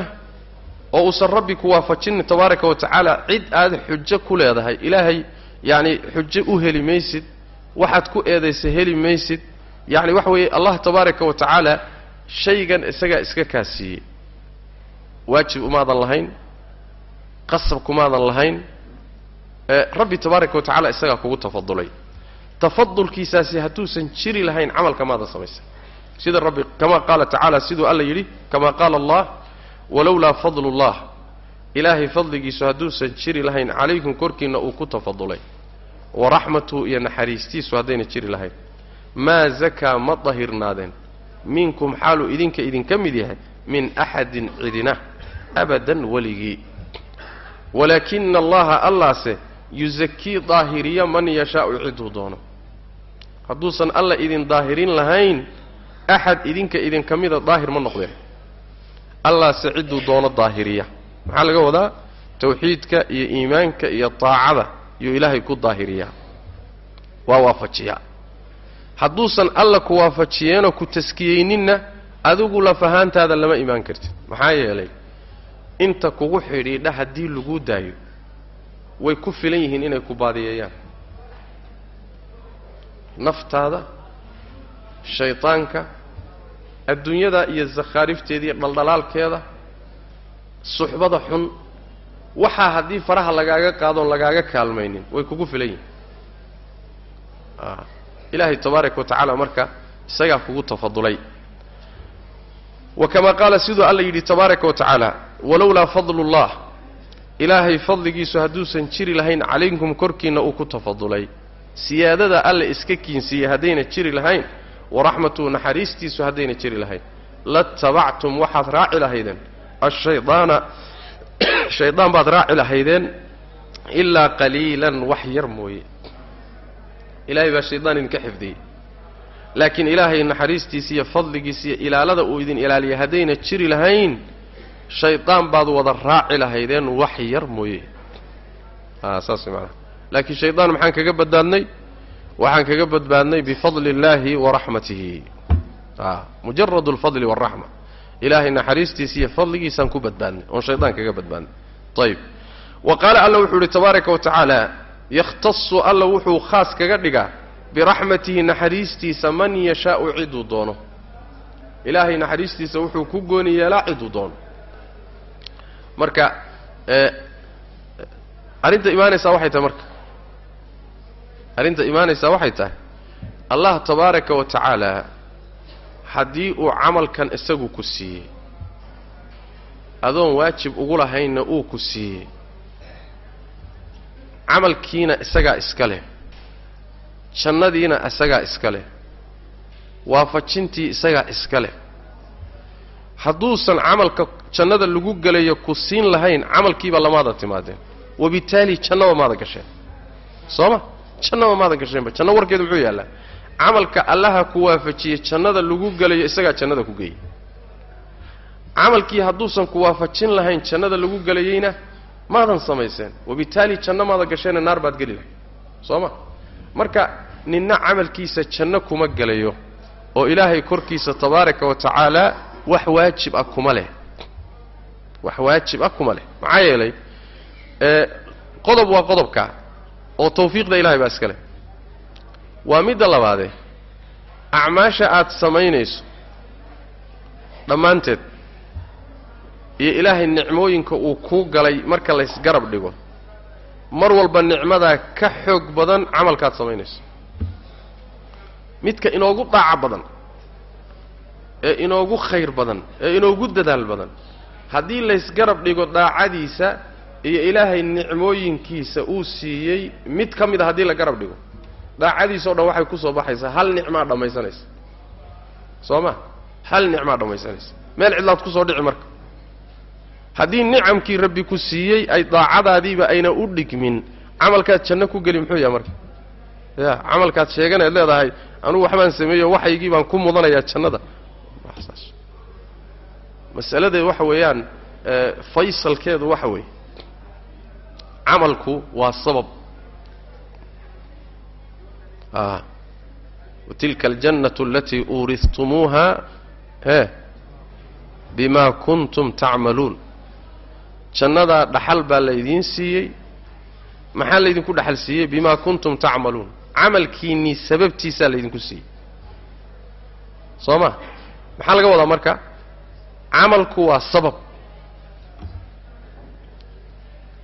oo uusan rabbi ku waafajinin tabaaraka wa tacaala cid aad xujo ku leedahay ilaahay yacni xujo u heli maysid waxaad ku eedaysa heli maysid yacni waxa weeye allah tabaaraka wa tacaala shaygan isagaa iska kaasiiyey waajib umaadan lahayn qasab kumaadan lahayn rabbi tabaaraka wa tacala isagaa kugu tafadulay. Tafadulkiisaasi hadduusan jiri lahayn camalka maadan samaysan sida rabbi kama qaala tacaala siduu alla yidhi kama qaala allah walowlaa fadlu llah ilaahay fadligiisu hadduusan jiri lahayn calaykum korkiinna uu ku tafadulay. Waraxmatuhu iyo naxariistiisu haddayna jiri lahayn. Maa zakaa ma dahirnaadeen. Minkum xaaluu idinka idinka mid yahay min axadin cidina abadan weligii. Walaakina allaha allaase yusakii daahiriya man yashaau ciduu doono. Hadduusan alla idin daahirin lahayn axad idinka idinka mida daahir ma noqdeen allaase cidduu doono daahiriya maxaa laga wadaa tawxiidka iyo iimaanka iyo taacada yuu ilaahay ku daahiriyaa waa waafajiyaa hadduusan alla ku waafajiyeenoo ku taskiyeyninna adigu lafahaantaada lama imaan kartid maxaa yeelay inta kugu xidhiidha haddii lagu daayo way ku filan yihiin inay ku baadiyeeyaan naftaada shaydaanka adduunyada iyo sakhaarifteeda iyo dhaldhalaalkeeda suxbada xun waxaa haddii faraha lagaaga qaadoon lagaaga kaalmaynin way kugu filan yihiin. Ilaahay tabaaraka wa tacaala marka isagaa kugu tafadulay. Wa kamaa qaala siduu alla yidhi tabaaraka wa tacaala walowlaa fadlu llah ilaahay fadligiisu hadduusan jiri lahayn calaykum korkiinna uu ku tafadulay. Siyaadada alle iska kiinsiiyey haddayna jiri lahayn waraxmatuhu naxariistiisu haddayna jiri lahayn latabactum waxaad raaci lahaydeen. Ashaydaana shaydaan baad raaci lahaydeen ilaa qaliilan wax yar mooye. Ilaahay baa shaydaan idinka xifdiyey. Laakiin ilaahay naxariistiisa iyo fadligiisa iyo ilaalada uu idin ilaaliya haddayna jiri lahayn shaydaan baad wada raaci lahaydeen wax yar mooye. A saas maanaa laakiin shaydaan maxaan kaga badbaadnay waxaan kaga badbaadnay bifadli illaahi wa raxmatihi. A mujarad alfadli waaraxma ilaahay naxariistiisa iyo fadligiisaan ku badbaadnay oon shaydaan kaga badbaadnay. Ayib wa qaala alla wuxuu ihi tabaaraka wa tacaala yakhtasu alla wuxuu khaas kaga dhigaa biraxmatihi naxariistiisa man yashaau ciduu doono. Ilaahay naxariistiisa wuxuu ku gooni yeelaa ciduu doono. Marka arrinta imaanaysaa waxay tahay marka arrinta imaanaysaa waxay tahay allah tabaaraka wa tacaala haddii uu camalkan isagu ku siiyey adoon waajib ugu lahaynna uu ku siiyey camalkiina isagaa iska leh jannadiina isagaa iska leh waafajintii isagaa iska leh. Hadduusan camalka jannada lagu gelayo ku siin lahayn camalkiiba lamaada timaadeen wabittaali jannaba maada gasheen. Soo ma jannaba maada gasheenba janno warkeedu muxuu yaallaa. Camalka allaha ku waafajiyey jannada lagu gelayo isagaa jannada ku geeyey camalkii hadduusan ku waafajin lahayn jannada lagu gelayeyna maadan samayseen. Wabittaali janno maada gasheene naar baad geli lahayd. Soo ma? Marka ninna camalkiisa janno kuma gelayo oo ilaahay korkiisa tabaaraka wa tacaala wax waajib ah kuma leh. Wax waajib ah kuma leh. Maxaa yeelay qodob waa qodobka oo tawfiiqda ilahay baa iska leh. Waa midda labaadee acmaasha aad samaynayso dhammaanteed iyo ilaahay nicmooyinka uu kuu galay marka laysgarab dhigo mar walba nicmadaa ka xoog badan camalkaad samaynayso. Midka inoogu daaco badan ee inoogu khayr badan ee inoogu dadaal badan haddii laysgarab dhigo daacadiisa iyo ilaahay nicmooyinkiisa uu siiyey mid ka mid a haddii la garab dhigo daacadiisa o dhan waxay ku soo baxaysaa hal nicmaa dhammaysanaysa. Soo ma? Hal nicmaa dhammaysanaysa. Meel cidlaad ku soo dhici marka. Haddii nicamkii rabbi ku siiyey ay daacadaadiiba ayna u dhigmin camalkaad janno ku geli muxuu yahay marka? Ya camalkaad sheeganayd leedahay anugu waxbaan sameeyo waxaygii baan ku mudanayaa jannada. Saas. Masaladeed waxa weeyaan faysalkeedu waxa weeye camalku waa sabab a watilka aljannatu alatii uurihtumuuha e bima kuntum tacmaluun jannadaa dhaxal baa laydiin siiyey maxaa laydinku dhaxal siiyey bima kuntum tacmaluun camalkiinnii sababtiisaa laydinku siiyey soo ma maxaa laga wadaa marka camalku waa sabab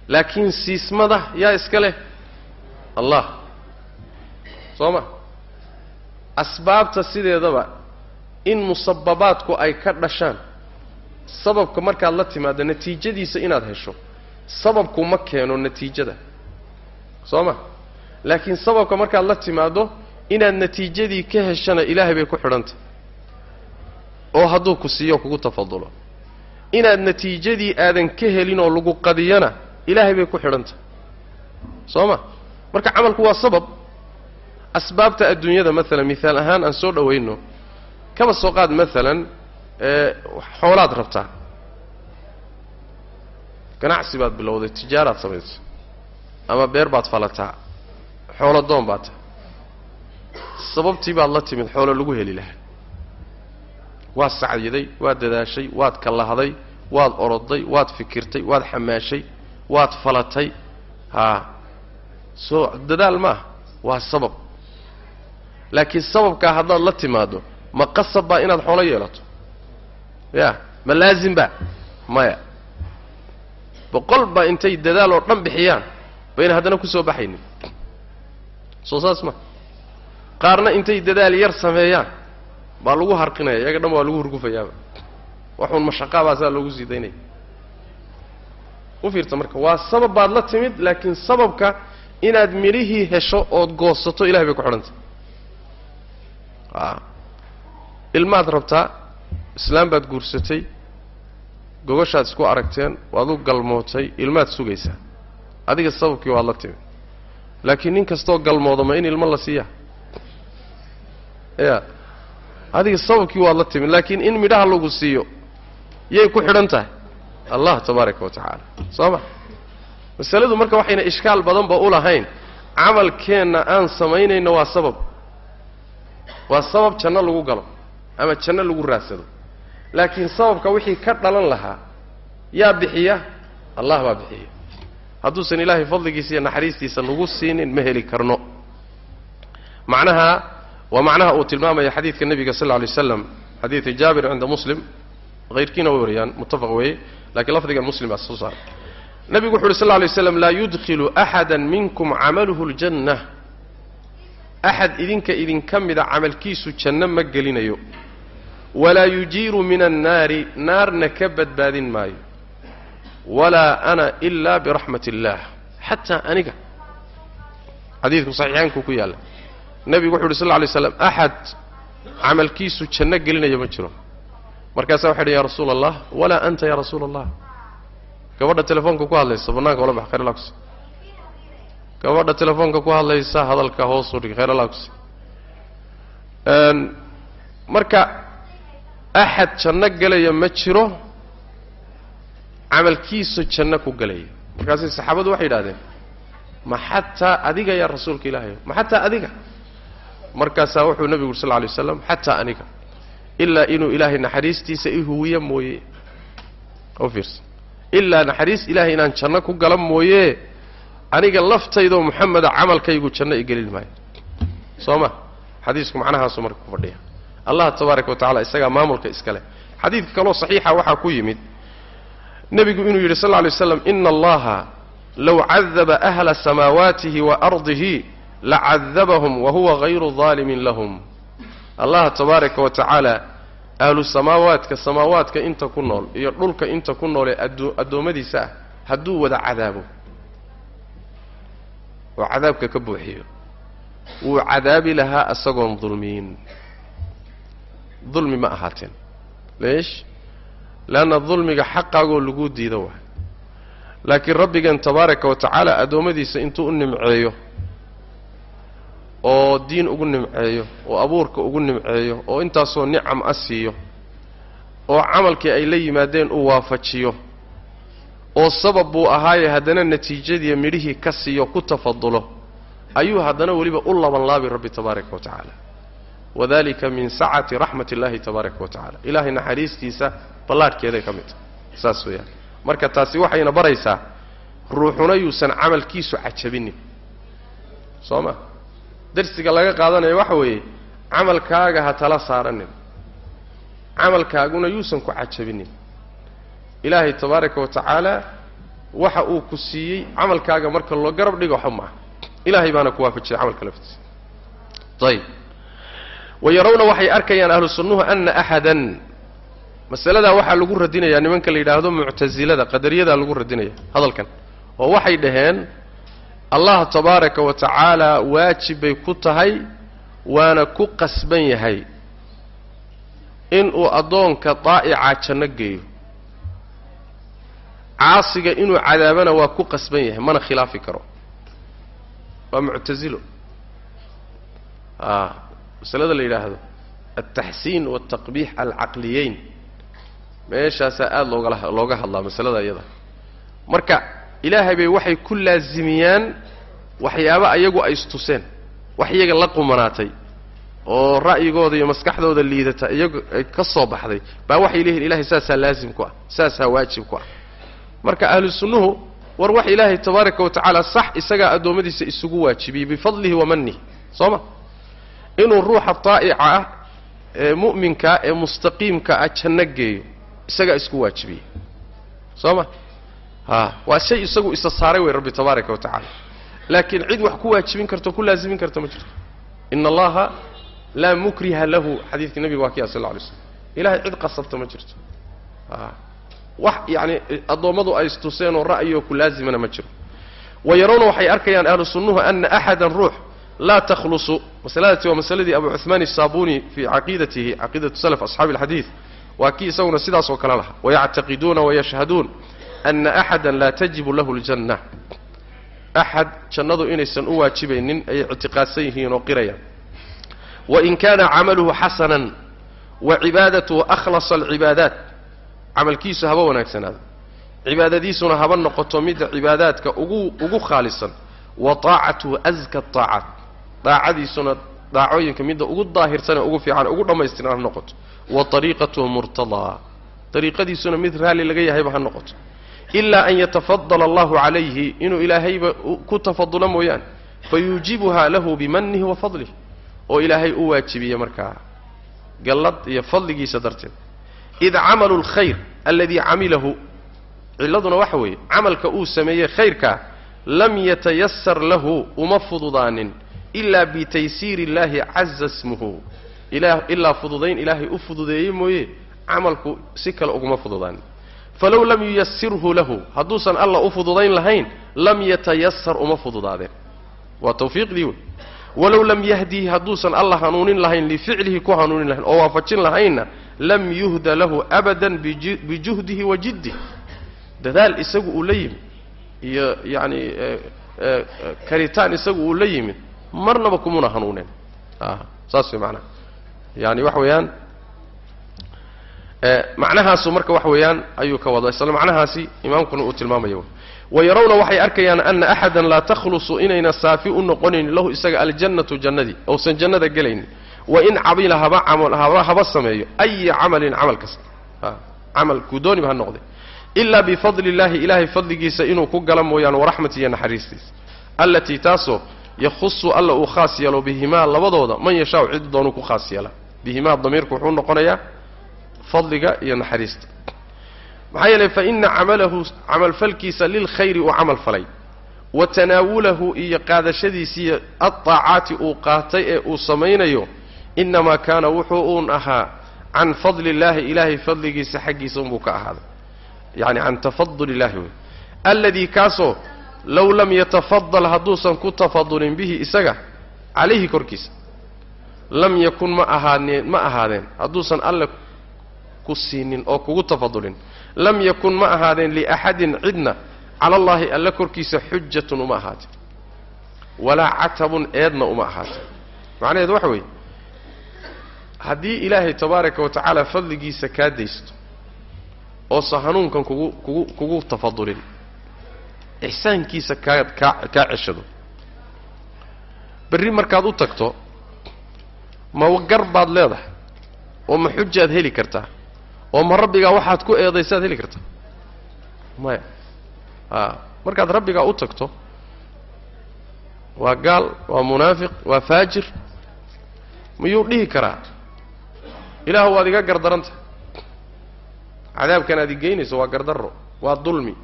laakiin siismada yaa iska leh. Allah. Soo ma asbaabta sideedaba in musababaadku ay ka dhashaan sababka markaad la timaaddo natiijadiisa inaad hesho sababku ma keeno natiijada. Soo ma laakiin sababka markaad la timaaddo inaad natiijadii ka heshana ilaahay bay ku xidhantay. Oo hadduu ku siiyo kugu tafadulo inaad natiijadii aadan ka helin oo lagu qadiyana ilaahay bay ku xidhantah soo ma marka camalku waa sabab. Asbaabta adduunyada maalan mihaal ahaan aan soo dhowayno kaba soo qaad maalan xoolaad rabtaa. Ganacsi baad bilowday tijaaraad samaysay ama beer baad falataa xoolo doon baad tahay. Sababtii baad la timid xoolo lagu heli lahaa. Waad sacyiday waad dadaashay waad kallahday waad oroday waad fikirtay waad xamaashay waad falatay. Haa soo dadaal maaha waa sabab. Laakiin sababkaa haddaad la timaaddo ma qasab baa inaad xoolo yeelato? Ya ma laazim baa? Maya. Boqol baa intay dadaal oo dhan bixiyaan bayna haddana ku soo baxaynin. Soo saas ma. Qaarna intay dadaal yar sameeyaan baa lagu harqinaya iyaga dhan waa lagu hurgufayaaba waxuun mashaqaabaa saa loogu sii daynaya u fiirta marka waa sabab baad la timid laakiin sababka inaad midhihii hesho ood goosato ilahay bay ku xidhantay. Ilmaad rabtaa islaam baad guursatay gogoshaad isku aragteen waad u galmootay ilmaad sugaysaa. Adiga sababkii waad la timid. Laakiin nin kastoo galmoodo ma in ilmo la siiyaa? Ya adiga sababkii waad la timid laakiin in midhaha lagu siiyo yay ku xidhan tahay allah tabaaraka wa tacaala. Soo ma? Masaladu marka waxayna ishkaal badanba u lahayn. Camalkeenna aan samaynayno waa sabab. Waa sabab janno lagu galo ama janno lagu raadsado. Laakiin sababka wixii ka dhalan lahaa yaa bixiya? Allah baa bixiya. Hadduusan ilaahay fadligiisa iyo naxariistiisa nagu siinin ma heli karno. Macnaha waa macnaha uu tilmaamaya xadiidka nebiga sal lla alay waslam xadiidka jaabir cinda muslim. Hayrkiina way wariyaan muttafaq weeye lakiin lafdigan muslim baa soo saaray nebigu wuxu uhi sal alay slam laa yudkhilu axada minkum camaluhu ljanna axad idinka idinka mida camalkiisu janno ma gelinayo. Walaa yujiiru min annaari naarna ka badbaadin maayo. Walaa ana ilaa biraxmat illaah xataa aniga. Xadiidku saxiixaanku ku yaalla. Nebigu wuxu uhi sal alay slam axad camalkiisu janno gelinaya ma jiro markaasaa waxay dhi ya rasuula allah walaa anta ya rasuula allah gabadha telefoonka ku hadlaysa bannaanka ola bax khayr allah kusi gabadha telefoonka ku hadlaysa hadalka hoosuu dhig khayr allah kusi marka axad janno gelaya ma jiro camalkiisu janno ku gelaya markaasay saxaabadu waxay yidhahdeen ma xataa adiga yaa rasuulka ilaahay ma xataa adiga. Markaasaa wuxuu nebigu uri sal lla alay waslam xataa aniga ilaa inuu ilaahay naxariistiisa i huwiya mooye. U fiirsa ilaa naxariis ilaahay inaan janno ku gala mooye aniga laftaydoo moxameda camalkaygu janno i gelin maayo. Soo ma? Xadiisku macnahaasuu marka ku fadhiya allah tabaaraka wa tacala isagaa maamulka iska leh. Xadiidka kaloo saxiixa waxaa ku yimid nebigu inuu yidhi sal lla alay waslam ina allaha low cadaba ahla samaawaatihi wa ardihi lacadabahum wahuwa hayru daalimin lahum allah tabaaraka wa tacaala ahlu samaawaadka samaawaadka inta ku nool iyo dhulka inta ku nool ee addoommadiisa ah hadduu wada cadaabo. Oo cadaabka ka buuxiyo. Wuu cadaabi lahaa isagoon dulmiyin dulmi ma ahaateen. Leesh leanna dulmiga xaqaagoo lagu diido waay laakiin rabbigeen tabaaraka wa tacaala addoommadiisa intuu u nimceeyo oo diin ugu nimceeyo oo abuurka ugu nimceeyo oo intaasoo nicam a siiyo oo camalkii ay la yimaadeen uu waafajiyo oo sabab buu ahaaye haddana natiijadiiyo midhihii ka siiyo ku tafadulo ayuu haddana weliba u labanlaabi rabbi tabaaraka wa tacaala. Wadalika min sacati raxmat illahi tabaaraka wa tacala ilaahay naxariistiisa ballaadhkeeday ka mid. Tahay saas weeyaan. Marka taasi waxayna baraysaa ruuxuna yuusan camalkiisu cajabinin. Soo ma darsiga laga qaadanayo waxa weeye camalkaaga ha tala saaranin. Camalkaaguna yuusan ku cajabinin. Ilaahay tabaaraka wa tacaala waxa uu ku siiyey camalkaaga marka loo garab dhigo waxba maaha ilaahay baana ku waafajiyay camalka laftiisa. Ayib wayarawna waxay arkayaan ahlu sunnuhu ana axadan masaladaa waxaa lagu radinayaa nimanka la yidhaahdo muctasilada qadariyadaa lagu radinaya hadalkan. Oo waxay dhaheen allah tabaaraka wa tacaala waajib bay ku tahay waana ku qasban yahay inuu addoonka daa'ica janno geeyo. Caasiga inuu cadaabana waa ku qasban yahay mana khilaafi karo. Waa muctasilo a masalada la yidhaahdo altaxsiin waaltaqbiix alcaqliyeyn. Meeshaasaa aada loogala looga hadlaa masalada iyada. Marka ilaahay bay waxay ku laasimiyaan waxyaaba ayagu ay istuseen. Wax iyaga la qumanaatay oo ra'yigooda iyo maskaxdooda liidata iyagu ka soo baxday. Baa waxay leeyihiin ilahay saasaa laasim ku ah saasaa waajib ku ah. Marka ahlu sunnuhu war wax ilaahay tabaaraka wa tacaala sax isagaa addoommadiisa isugu waajibiyey bifadlihi wa manihi soo ma? Inuu ruuxa daa'ica ah ee mu'minkaa ee mustaqiimka ah janno geeyo isagaa isku waajibiyey. Soo ma waa shay isagu isa saaray wey rabbi tabaaraka wa tacaala. Laakiin cid wax ku waajibin karto ku laazimin karta ma jirto. Ina allaha laa mukriha lahu xadiidka nebiga waa kiya sal lla alay slam ilahay cid qasabta ma jirto. Wax yacni addoommadu ay istuseen oo ra'yoo ku laazimana ma jiro. Wa yarawna waxay arkayaan ahlu sunnuhu ana axadan ruux laa takhlusu. Masaladaasi waa masaladii abu cuhmaan isaabuni fii caqiidatihi caqiidatu salaf asxaabi alxadiid waa kii isaguna sidaas oo kale lahaa. Wayactaqiduuna wayashhaduun ana axada laa tajibu lahu ljanna axad jannadu inaysan u waajibaynin ayay ictiqaadsan yihiin oo qirayaan wain kaana camaluhu xasanan wa cibaadatuhu akhlasa alcibaadaat. Camalkiisu haba wanaagsanaado cibaadadiisuna haba noqoto midda cibaadaadka ugu ugu khaalisan. Wa taacatuhu aska taacaat. Daacadiisuna daacooyinka midda ugu daahirsan ee ugu fiican ugu dhammaystiran ha noqoto. Wa ariiqatuhu murtadaa. Dariiqadiisuna mid raalli laga yahayba ha noqoto ilaa an yatafadala allahu calayhi inuu ilaahayba ku tafadulo mooyaane fayuujibuha lahu bimanihi wa fadlih oo ilaahay u waajibiya markaa. Gallad iyo fadligiisa darteed. Id camalu lkhayr aladii camilahu. Cilladuna waxa weeye camalka uu sameeyey khayrkaa lam yatayasar lahu uma fududaanin ilaa bitaysiir illaahi caza smuhu ilaa fududayn ilaahay u fududeeyey mooye camalku si kale uguma fududaanin falow lam yuyasirhu lahu. Hadduusan alla u fududayn lahayn lam yatayasar uma fududaadeen waa tawfiiqdii wey walow lam yahdihi hadduusan alla hanuunin lahayn lificlihi ku hanuunin lahayn oo waafajin lahaynna lam yuhda lahu abadan bijuhdihi wa jiddih dadaal isagu uu la yimid iyo yacani karitaan isagu uu la yimid marnaba kumuna hanuuneen saas way macnaha yani waxa weeyaan macnahaasu marka waxa weeyaan ayuu ka wada isla macnahaasi imaamkuna uu tilmaamaya wayarawna waxay arkayaan ana axadan laa takhlusu inayna saafi u noqonaynin lahu isaga aljannatu jannadii ousan jannada gelaynin wain camila haba haba sameeyo aya camalin camal kasta. Camal kudooniba ha noqde. Ilaa bifadli illahi ilaahay fadligiisa inuu ku gala mooyaane waraxmati iyo naxariistiisa. Allatii taasoo yakhusu alla uu khaas yeelo bihimaa labadooda man yashaau cid doonuu ku khaas yeela. Bihimaa damiirku wuxuu noqonayaa fadliga iyo naxariista. Maxaa yeelay fa ina camalahu camalfalkiisa lilkhayri uu camal falay. Wa tanaawulahu iyo qaadashadiisiiyo adaacaati uu qaatay ee uu samaynayo innamaa kaana wuxuu uun ahaa can fadli illaahi ilaahay fadligiisa xaggiisa unbuu ka ahaaday. Yacni can tafadul illahi wey alladii kaasoo low lam yatafadal hadduusan ku tafadulin bihi isaga calayhi korkiisa lam yakun ma ahaadeen ma ahaadeen. Hadduusan alle ku siinin oo kugu tafadulin. Lam yakun ma ahaadeen liaxadin cidna. Cala allaahi alle korkiisa xujatun uma ahaatin walaa catabun eedna uma ahaatin macnaheedu waxa weeye haddii ilaahay tabaaraka wa tacaala fadligiisa kaa daysto oosa hanuunkan kugu kugu kugu tafadulin ixsaankiisa kaa kaa kaa ceshado. Berri markaad u tagto ma gar baad leedahay oo ma xujaad heli kartaa oo ma rabbigaa waxaad ku eedaysaad heli kartaa maya. A markaad rabbigaa u tagto waa gaal waa munaafiq waa faajir miyuu dhihi karaa? Ilaah waad iga gardaranta. Cadaabkan aad igeynayso waa gardarro waa dulmi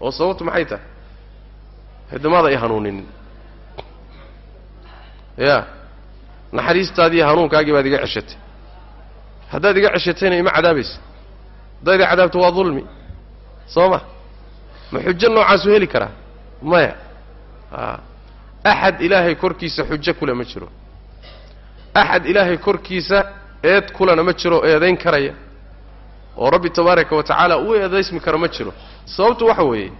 oo sababtu maxay tahay? Hidamaada ay hanuuninin. Ya naxariistaadii hanuunkaagii baad iga ceshatay haddaad iga ceshatayna ima cadaabaysa. Haddaad iga cadaabto waa dulmi. Soo ma ma xujo noocaasuu heli karaa? Maya. Axad ilaahay korkiisa xujo kule ma jiro. Axad ilaahay korkiisa eed kulena ma jiro eedayn karaya. Oo rabbi tabaaraka wa tacaala u eedaysmi karo ma jiro. Sababtu waxa weeye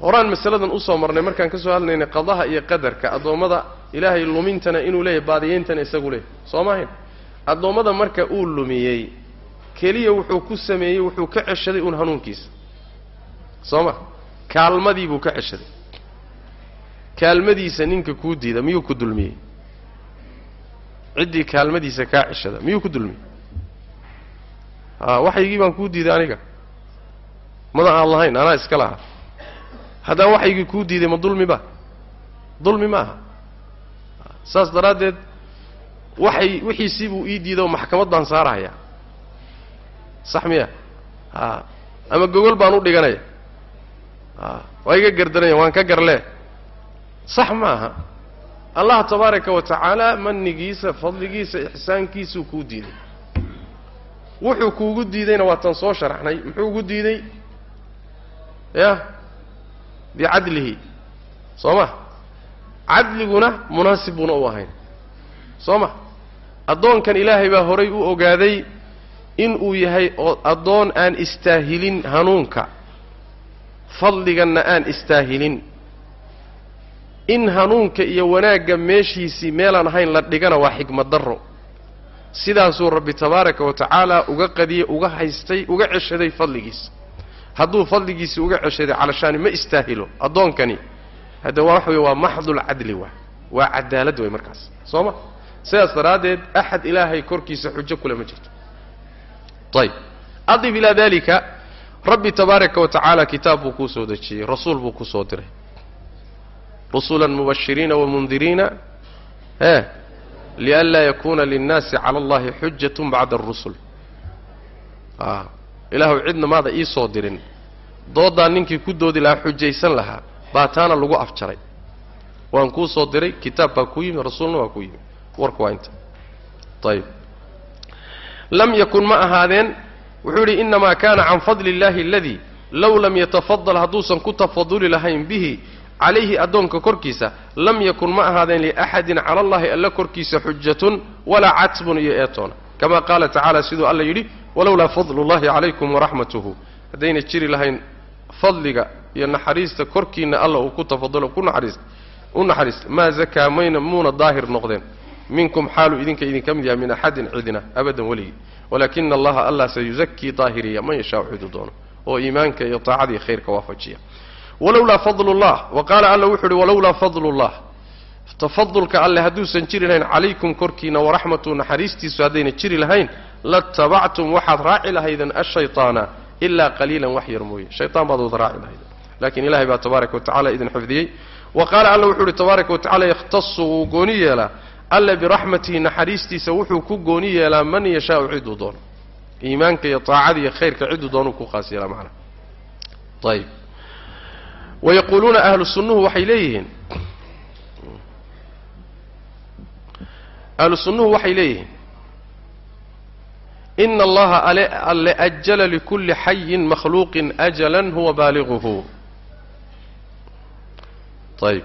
horaan masaladan u soo marnay markaan ka soo hadlaynay qadaha iyo qadarka addoommada ilaahay lumintana inuu leeyahay baadiyeyntana isagu leeyahy soo maahayn addoommada marka uu lumiyey keliya wuxuu ku sameeyey wuxuu ka ceshaday uun hanuunkiisa. Soo ma kaalmadii buu ka ceshaday. Kaalmadiisa ninka kuu diida miyuu ku dulmiyey? Ciddii kaalmadiisa kaa ceshada miyuu ku dulmiyey? A waxaygii baan kuu diiday aniga. Mada aan lahayn anaa iska lahaa. Haddaan waxaygii kuu diiday ma dulmi ba dulmi ma aha saas daraaddeed waxay wixiisii buu ii diiday oo maxkamad baan saarahayaa sax miya? A ama gogol baan u dhiganaya. A waa iga gardanaya waan ka garlee. Sax ma aha. Allah tabaaraka wa tacaala manigiisa fadligiisa ixsaankiisuu kuu diiday. Wuxuu kuugu diidayna waatan soo sharaxnay muxuu ugu diiday? Ya? Bicadlihi soo ma? Cadliguna munaasib buuna u ahayn. Soo ma addoonkan ilaahay baa horay u ogaaday inuu yahay oo addoon aan istaahilin hanuunka. Fadliganna aan istaahilin. In hanuunka iyo wanaagga meeshiisii meelaan ahayn la dhigana waa xikmad darro. Sidaasuu rabbi tabaaraka wa tacaala uga qadiyey uga haystay uga ceshaday fadligiisa hadduu fadligiisii uga ceshaday calashaani ma istaahilo addoonkani hadda waa waxa wey waa maxdulcadli waa. Waa cadaalad way markaas. Soo ma sidaas daraaddeed axad ilaahay korkiisa xujo kule ma jirto. Ayb adif ilaa dalika rabbi tabaaraka wa tacaala kitaab buu kuu soo dejiyey rasuul buu ku soo diray. Rusulan mubashiriina wamundiriina e lianlaa yakuna linnaasi cala allahi xujatun bacda arusul a ilaahu cidna maada ii soo dirin. Dooddaa ninkii ku doodi lahaa xujaysan lahaa baa taana lagu afjaray. Waan kuu soo diray kitaab baa kuu yimi rasuulna waa kuu yimi warku waa inta ayib lam yakun ma ahaadeen wuxuu yidhi innamaa kaana can fadli illahi aladii low lam yatafadal hadduusan ku tafaduli lahayn bihi calayhi addoonka korkiisa lam yakun ma ahaadeen liaxadin cala allahi alla korkiisa xujatun walaa catbun iyo eetoona kama qaala tacaala siduu alla yidhi walowlaa fadlu llahi calaykum waraxmatuhu haddayna jiri lahayn fadliga iyo naxariista korkiinna alla uu ku tafadulo ku naxariista u naxariista maa zakaa mayna muuna daahir noqdeen minkum xaaluu idinka idinka mid yahay min axadin cidina abadan weligii walaakina allaha allah sayuzakii daahiriya man yashaau ciduu doono. Oo iimaanka iyo taacadii khayrka waafajiya walowlaa fadlu llah wa qaala alla wuxu uhi walowlaa fadlu llah tafadulka alle hadduusan jiri lahayn calaykum korkiina waraxmatu naxariistiisu haddayna jiri lahayn latabactum waxaad raaci lahaydeen ashayطaana ilaa qaliilan wax yar mooye. Shayطaan baad wada raaci lahaydeen. Lakin ilahay baa tabaaraka wa idin xifdiyey. Wa qaala alla wuxuu uhi tabaaraka wa yakhtasu wuu gooni yeelaa alle biraxmatihi naxariistiisa wuxuu ku gooni yeelaa man yashaau ciduu doono iimaanka iyo taacada iyo khayrka ciduu doonuu ku khaas yeelaa macnaha ayib wayaquuluuna ahlu sunnuhu waxay leeyihiin. Ahlu sunnuhu waxay leeyihiin. Ina allaha ale alle ajala likulli xayin makhluuqin ajalan huwa baaliquhu ayib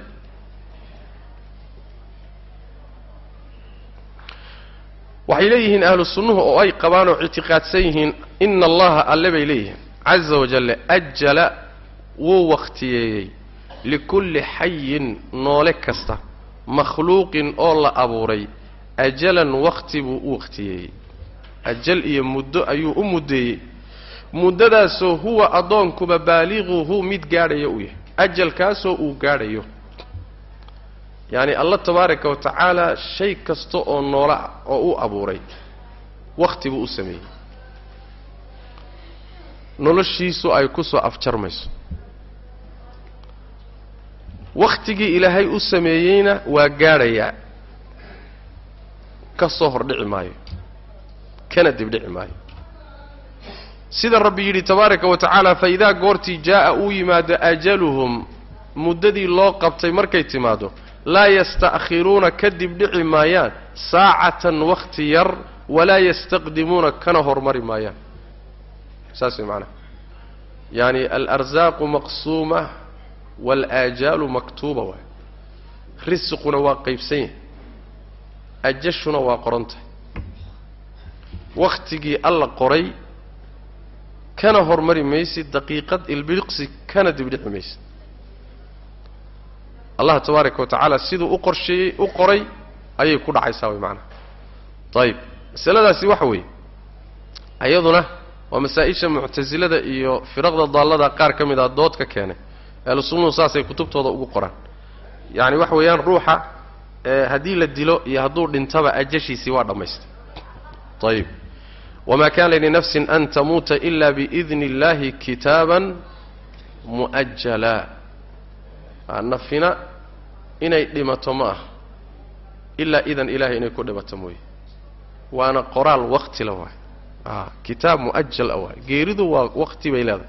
waxay leeyihiin ahlu sunnuhu oo ay qabaan oo ictiqaadsan yihiin ina allaha alle bay leeyihiin. Caza wajalla ajala wuu wakhtiyeeyey. Likulli xayin noole kasta makhluuqin oo la abuuray ajalan wakhti buu u wakhtiyeeyey. Ajal iyo muddo ayuu u muddeeyey. Muddadaasoo huwa addoonkuba baaliquhu mid gaadhaya uu yahay. Ajalkaasoo uu gaadhayo yacni alla tabaaraka wa tacaala shay kasta oo noole ah oo u abuuray wakhti buu u sameeyey. Noloshiisu ay ku soo afjarmayso. Wakhtigii ilaahay u sameeyeyna waa gaadhayaa ka soo hordhici maayo. Kana dibdhici maayo. Sida rabbi yidhi tabaaraka wa tacaala fa idaa goortii jaa'a uu yimaado ajaluhum muddadii loo qabtay markay timaado laa yasta'khiruuna ka dibdhici maayaan saacatan wakhti yar walaa yastaqdimuuna kana hormari maayaan. Saas way macanaha yaani alarsaaqu maqsuuma waalaajaalu maktuuba waay. Risiquna waa qaybsan yahay. Ajashuna waa qoran tahay. Wakhtigii alla qoray kana hormari maysid daqiiqad ilbiqsi kana dibdhici maysid allah tabaaraka wa tacaala siduu u qorsheeyey u qoray ayay ku dhacaysaa way macanaha ayib masaladaasi waxa weeye iyaduna waa masaa-isha muctasilada iyo firaqda daallada qaar ka mid ah dood ka keenay ahlu sunnuhu saasay kutubtooda ugu qoraan. Yacni waxa weeyaan ruuxa haddii la dilo iyo hadduu dhintaba ajashiisii waa dhammaystay. Ayib wamaa kana linafsin an tamuuta ila biidni اllahi kitaaban mu'ajala nafina inay dhimato ma ah. Ilaa idan ilahay inay ku dhimato mooye. Waana qoraal wakti la waay kitaab mu'ajal a waay geeridu waa wakti bay leedahay.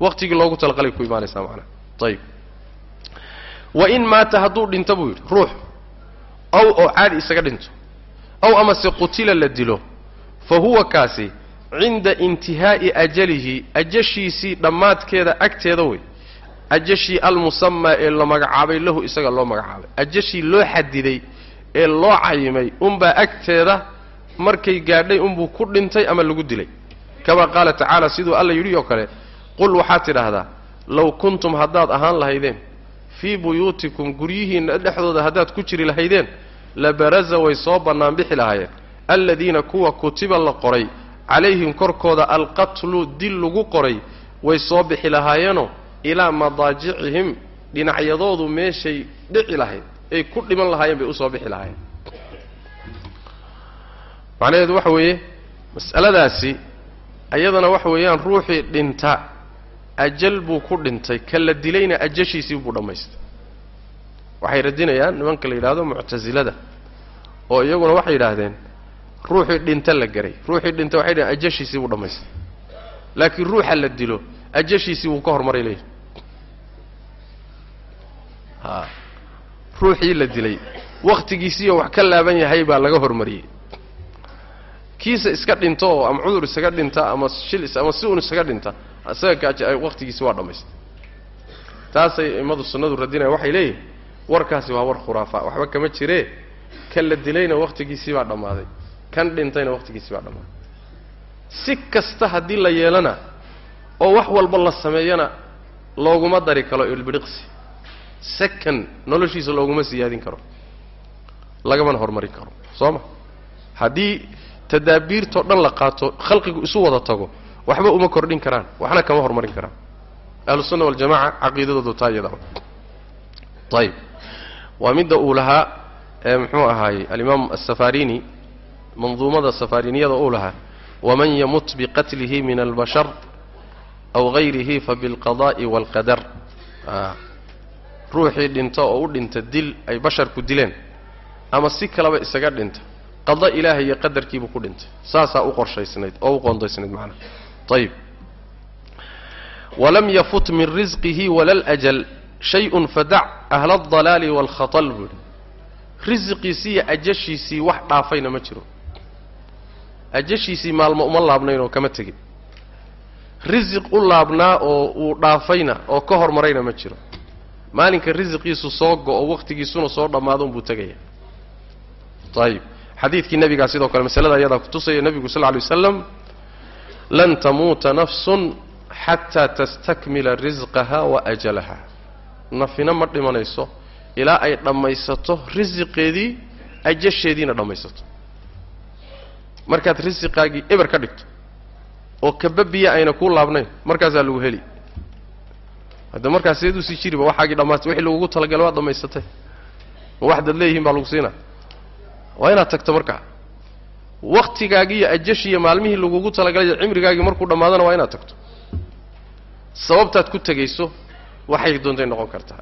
Waktigii loogu talaqalay ku imaanaysaa macnaha ayib wain maata hadduu dhinto buu yidhi ruux ow oo caadi isaga dhinto ow amase qutila la dilo fa huwa kaasi cinda intihaa'i ajalihi ajashiisii dhammaadkeeda agteeda wey ajashii almusamaa ee la magacaabay lahu isaga loo magacaabay. Ajashii loo xadiday ee loo cayimay unbaa agteeda markay gaadhay unbuu ku dhintay ama lagu dilay. Kamaa qaala tacaala siduu alla yidhi oo kale qul waxaad tidhaahdaa low kuntum haddaad ahaan lahaydeen fii buyuutikum guryihiinna dhexdooda haddaad ku jiri lahaydeen la baraza way soo bannaan bixi lahaayeen. Aladiina kuwa kutiba la qoray calayhim korkooda alqatlu dil lagu qoray way soo bixi lahaayeenoo ilaa madaajicihim dhinacyadoodu meeshay dhici lahayd ay ku dhiman lahaayeen bay u soo bixi lahaayeen. Macnaheedu waxa weeye mas'aladaasi ayadana waxa weeyaan ruuxii dhinta ajal buu ku dhintay ka la dilayna ajashiisii buu dhammaystay. Waxay radinayaan nimanka la yidhahdo muctasilada oo iyaguna waxay yidhaahdeen ruuxii dhinta la garay. Ruuxii dhinta waxay dhaheen ajashiisii buu dhammaystay. Laakiin ruuxa la dilo ajashiisii wuu ka hormaray leeyihi a ruuxii la dilay. Wakhtigiisiiyo wax ka laaban yahay baa laga hormariyey. Kiisa iska dhinto oo ama cudur isaga dhinta ama shil ama si un isaga dhinta isaga wakhtigiisi waa dhammaystay. Taasay immadu sunnadu radinaya waxay leeyihiin warkaasi waa war khuraafa. Waxba kama jiree kan la dilayna wakhtigiisii baa dhammaaday. Kan dhintayna wakhtigiisii baa dhammaaday. Si kasta haddii la yeelana oo wax walba la sameeyana looguma dari karo ilbidhiqsi second noloshiisa looguma siyaadin karo. Lagamana horumarin karo. Soo ma? Haddii tadaabiirtao dhan la qaato khalqigu isu wada tago waxba uma kordhin karaan waxna kama horumarin karaan. Ahlusunna waljamaca caqiidadoodu taa iyada ayib waa midda uu lahaa ee muxuu ahaayey alimaam asafarini manduumada safariniyada uu lahaa waman yamut biqatlihi min albashar aw gayrihi fabilqada'i waalqadar ruuxii dhinta oo u dhinta dil ay basharku dileen ama si kaleba isaga dhinta. Qada ilaahay iyo qadarkiibuu ku dhintay. Saasaa u qorshaysnayd oo u qoondaysnayd macnaha ayib walam yafut min risqihi wala ljal shay-un fadac ahla aldalaali waalkhatal buu yidhi. Risiqiisii iyo ajashiisii wax dhaafayna ma jiro. Ajashiisii maalmo uma laabnayn oo kama tegin risiq u laabnaa oo uu dhaafayna oo ka hormarayna ma jiro. Maalinka risiqiisu soo go-o wakhtigiisuna soo dhammaado unbuu tegaya ayib xadiidkii nebigaa sidoo kale masalada ayadaa kutusaya nebigu sal lla lay waslam lan tamuuta nafsun xataa tastakmila risqaha wa ajalaha. Nafina ma dhimanayso ilaa ay dhammaysato risiqeedii ajasheediina dhammaysato. Markaad risiqaagii eber ka dhigto oo kababiya ayna kuu laabnayn markaasaa lagu heli. Hadda markaas seed u sii jiriba waxaagii dhammaatay wixii lagugu talagalay waad dhammaysatay. Ma waxdaad leeyihiin baa lagu siinaa. Waa inaad tagto markaa wakhtigaagii iyo ajashiiyo maalmihii lagugu talagalay cimrigaagii markuu dhammaadana waa inaad tagto. Sababtaad ku tegayso waxay doontay noqon kartaa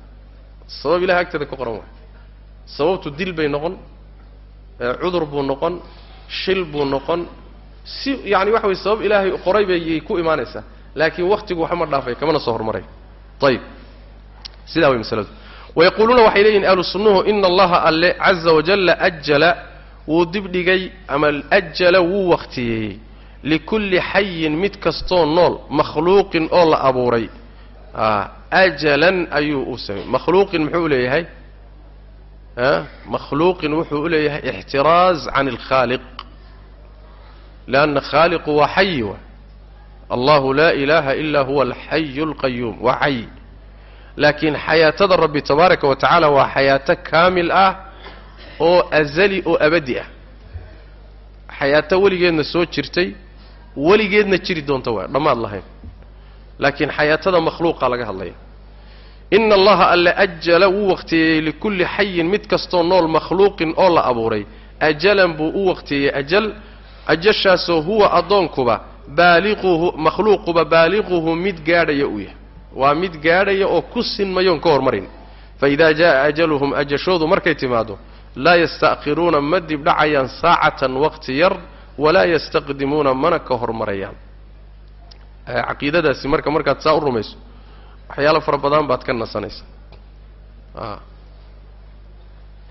sabab ilahay agteeda ka qoran waay. Sababtu dil bay noqon cudur buu noqon shil buu noqon si yacani waxa weye sabab ilaahay qoray bayay ku imaanaysaa. Laakiin wakhtigu waxba ma dhaafay kamana soo hormaray. Ayib sidaa way masaladu. Wayaquuluuna waxay leeyihiin ahlu sunnuhu ina allaha alle caza wajalla ajala wuu dibdhigay ama ajala wuu wakhtiyeeyey likulli xayin mid kastoo nool makhluuqin oo la abuuray. Ajalan ayuu u sameeyey makhluuqin muxuu u leeyahay? Makhluuqin wuxuu u leeyahay ixtiraaz can alkhaaliq lianna khaaliqu waa xayi wa allahu laa ilaaha ila huwa alxayu alqayuum waa xay laakiin xayaatada rabbi tabaaraka wa tacaala waa xayaato kaamil ah oo azali oo abadi ah xayaato weligeedna soo jirtay weligeedna jiri doonta waay dhammaad lahayn laakiin xayaatada makhluuqa laga hadlaya ina allaha alle ajala wuu wakhtiyeeyey likulli xayin mid kastoo nool makhluuqin oo la abuuray ajalan buu u wakhtiyeeyey ajal ajashaasoo huwa addoonkuba baaliquhu makhluuquba baaliquhu mid gaadhaya uu yahay. Waa mid gaadhaya oo ku sinmayoon ka hormarin. Faidaa jaa ajaluhum ajashoodu markay timaado laa yasta'khiruuna ma dibdhacayaan saacatan waqti yar walaa yastaqdimuuna mana ka hormarayaan. Caqiidadaasi marka markaad saa u rumayso waxyaalo fara badan baad ka nasanaysa.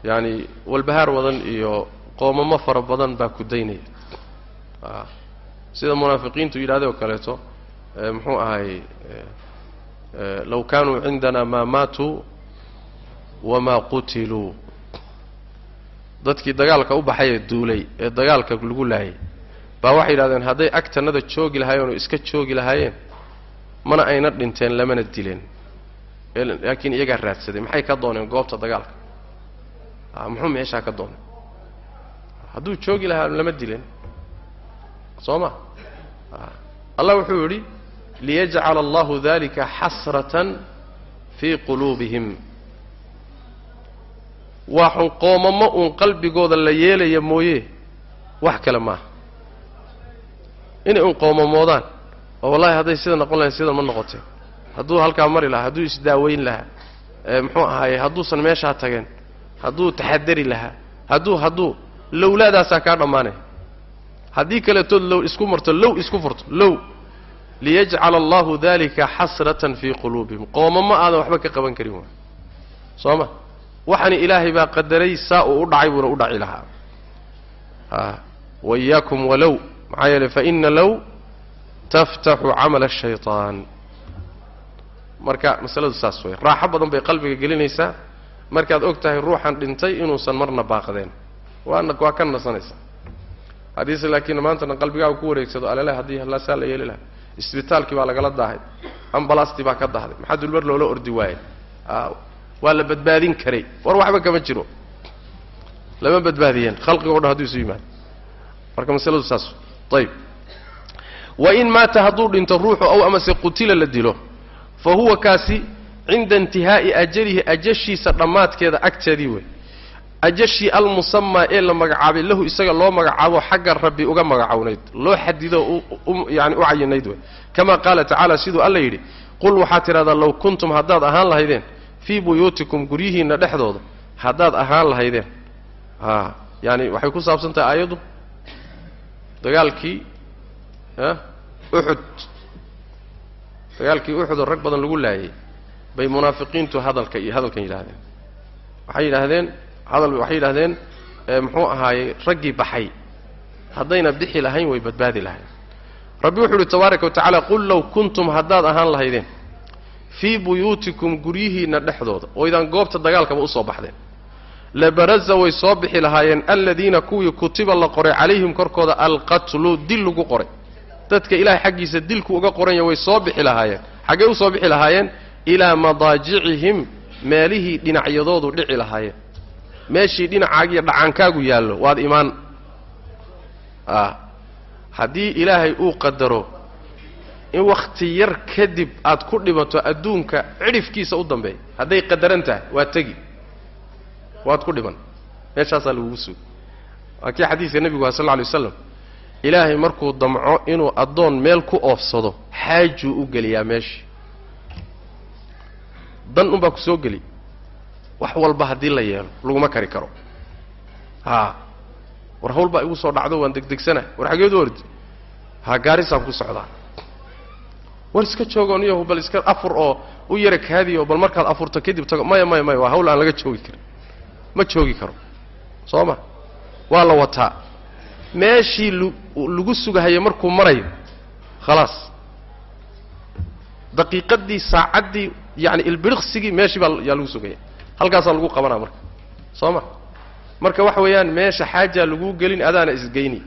Yaani walbahaar wadan iyo qoomamo fara badan baa ku daynaya sida munaafiqiintu yidhahday oo kaleeto muxuu ahay low kaanuu cindana maa maatuu wamaa qutiluu. Dadkii dagaalka u baxay ee duulay ee dagaalka lagu laayay baa waxay yidhahdeen hadday agtannada joogi lahaayeen oo iska joogi lahaayeen mana ayna dhinteen lamana dileen. Laakiin iyagaa raadsaday maxay ka dooneen goobta dagaalka? Muxuu meeshaa ka doonay? Hadduu joogi lahaa lama dilen soo ma allah wuxuu yidhi liyajcala allahu dalika xasratan fii quluubihim waa xun qoomamo uun qalbigooda la yeelaya mooye? Wax kale maaha inay un qoomamoodaan oo wallahi hadday sida noqon lahayn sida ma noqoteen hadduu halkaa mari lahaa hadduu isdaaweyn lahaa muxuu ahaaye hadduusan meeshaa tageen hadduu taxadari lahaa hadduu hadduu lowlaadaasaa kaa dhammaanaya haddii kaletood low isku marto low isku furto low. Liyajcala allahu dalika xasratan fii quluubihim qoomamo aadan waxba ka qaban karin waay. Soo ma? Waxani ilaahay baa qadaray saa uu u dhacay buuna u dhaci lahaa. A waiyaakum walow. Maxaa yeeley faina low taftaxu camala ashayطaan marka masaladu saas wey raaxo badan bay qalbiga gelinaysaa. Markaad og tahay ruuxan dhintay inuusan marna baaqdeen. Waana waa ka nasanaysaa haddiise laakiin maantana qalbigaaga ku wareegsado alale haddii halaasaa la yeeli laha isbitaalkii baa lagala daahay ambalastii baa ka dahday maxaa dulmar loola ordi waayey? Waa la badbaadin karay. War waxba kama jiro. Lama badbaadiyeen. Khalqiga o dhan haduu isu yimaado. Marka masaladu saas. Ayib wain maata hadduu dhinto ruuxu ow amase qutila la dilo fa huwa kaasi cinda intihaa'i ajalihi ajashiisa dhammaadkeeda agteedii wey ajashii almusamaa ee la magacaabay lahu isaga loo magacaabo xagga rabbi uga magacownayd loo xadido yani u cayinayd wey kama qaala tacaala siduu alla yidhi qul waxaad tidhahdaa low kuntum haddaad ahaan lahaydeen fii buyuutikum guryihiinna dhexdooda haddaad ahaan lahaydeen. A yani waxay ku saabsan tahay aayaddu? Dagaalkii uxud dagaalkii uxud oo rag badan lagu laayay bay munaafiqiintu hadalka hadalkan yidhahdeen waxay yidhaahdeen hadal waxay yidhahdeen muxuu ahaayey raggii baxay. Haddayna bixi lahayn way badbaadi lahayn. Rabbi wuxuu uhi tabaaraka wa tacaala qul low kuntum haddaad ahaan lahaydeen fii buyuutikum guryihiinna dhexdooda oydaan goobta dagaalkaba u soo baxdeen. Labaraza way soo bixi lahaayeen aladiina kuwii kutiba la qoray calayhim korkooda alqatlu dil lagu qoray. Dadka ilahay xaggiisa dilku uga qoranya way soo bixi lahaayeen xaggey u soo bixi lahaayeen ilaa madaajicihim meelihii dhinacyadoodu dhici lahaayeen meeshii dhinacaagiiyo dhacaankaagu yaallo waad imaan. A haddii ilaahay uu qadaro in wakhti yar kadib aad ku dhimato adduunka cidhifkiisa u dambeeya. Hadday qadaran tahay waa tegi. Waad ku dhiman meeshaasaa lagugu sugi. Waa kii xadiidka nebigu aha sal lla lay waslam ilaahay markuu damco inuu addoon meel ku oofsado xaajuu u geliyaa meeshii dan unbaa ku soo geli wax walba haddii la yeelo laguma kari karo. Haa war hawl baa igu soo dhacdo waan degdegsana war xageedu ordi. Ha gaarisaan ku socdaa. War iska joogoon iyo bal iska afur oo u yara kaadiyo bal markaad afurto kadib tago maya maya maya waa hawl aan laga joogi karin. Ma joogi karo. Soo ma? Waa la wataa. Meeshii lagu sugahaya markuu marayo khalaas. Daqiiqaddii saacaddii yani ilbiriqsigii meeshii baa yaa lagu sugaya halkaasaa lagu qabanaa marka. Soo ma? Marka waxa weeyaan meesha xaajaa laguu gelin adaana isgeyni.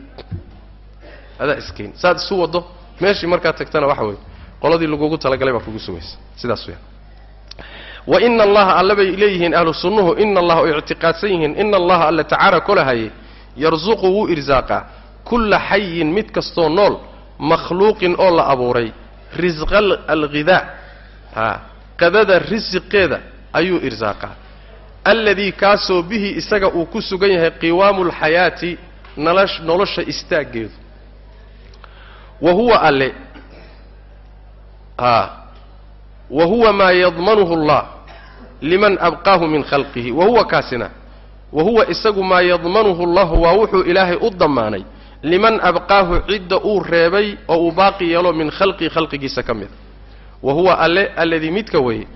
Adaa isgeyni. Saad isu waddo meeshii markaad tagtana waxa weeye qoladii lagugu talagalay baa kugu sugaysa. Sidaas weyaan wa ina allaha alla bay leeyihiin ahlu sunnuhu ina allaha oo ictiqaadsan yihiin ina allaha alla tacaala kolahayay yarsuqu wuu irsaaqaa kulla xayin mid kastoo nool makhluuqin oo la abuuray. Risqa alghidaa a qadada risiqeeda ayuu irsaaqaa alladii kaasoo bihi isaga uu ku sugan yahay qiwaamu lxayaati nalash nolosha istaaggeedu. Wa huwa alle. A wa huwa maa yadmanuhu allah liman abqaahu min khalqihi. Wa huwa kaasina. Wa huwa isagu maa yadmanuhu allahu waa wuxuu ilaahay u dammaanay liman abqaahu cidda uu reebay oo uu baaqi yeelo min khalqii khalqigiisa ka mida wa huwa alle alladii midka weeye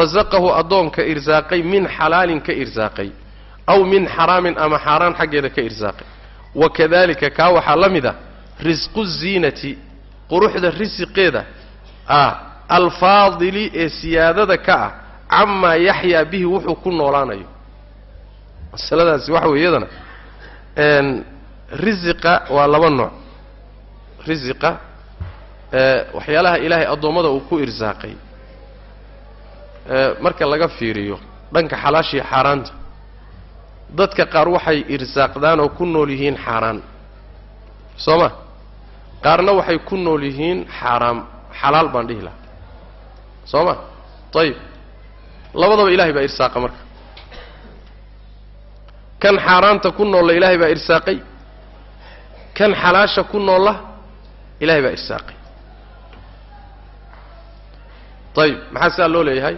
rasaqahu addoonka irsaaqay min xalaalin ka irsaaqay aw min xaraamin ama xaaraan xaggeeda ka irsaaqay wa kadalika kaa waxaa la mid a risqu ziinati quruxda risiqeeda ah alfaadili ee siyaadada ka ah camaa yaxyaa bihi wuxuu ku noolaanayo masaladaasi waxa wey iyadana risiqa waa laba nooc risiqa waxyaalaha ilaahay addoommada uu ku irsaaqay marka laga fiiriyo dhanka xalaashiiyo xaaraanta dadka qaar waxay irsaaqdaan oo ku nool yihiin xaaraan. Soo ma? Qaarna waxay ku nool yihiin xaaraam xalaal baan dhihi lahaa. Soo ma? Ayib labadaba ilahay baa irsaaqa marka. Kan xaaraanta ku noolla ilaahay baa irsaaqay. Kan xalaasha ku noolla ilahay baa irsaaqay ayib maxaa sidaa loo leeyahay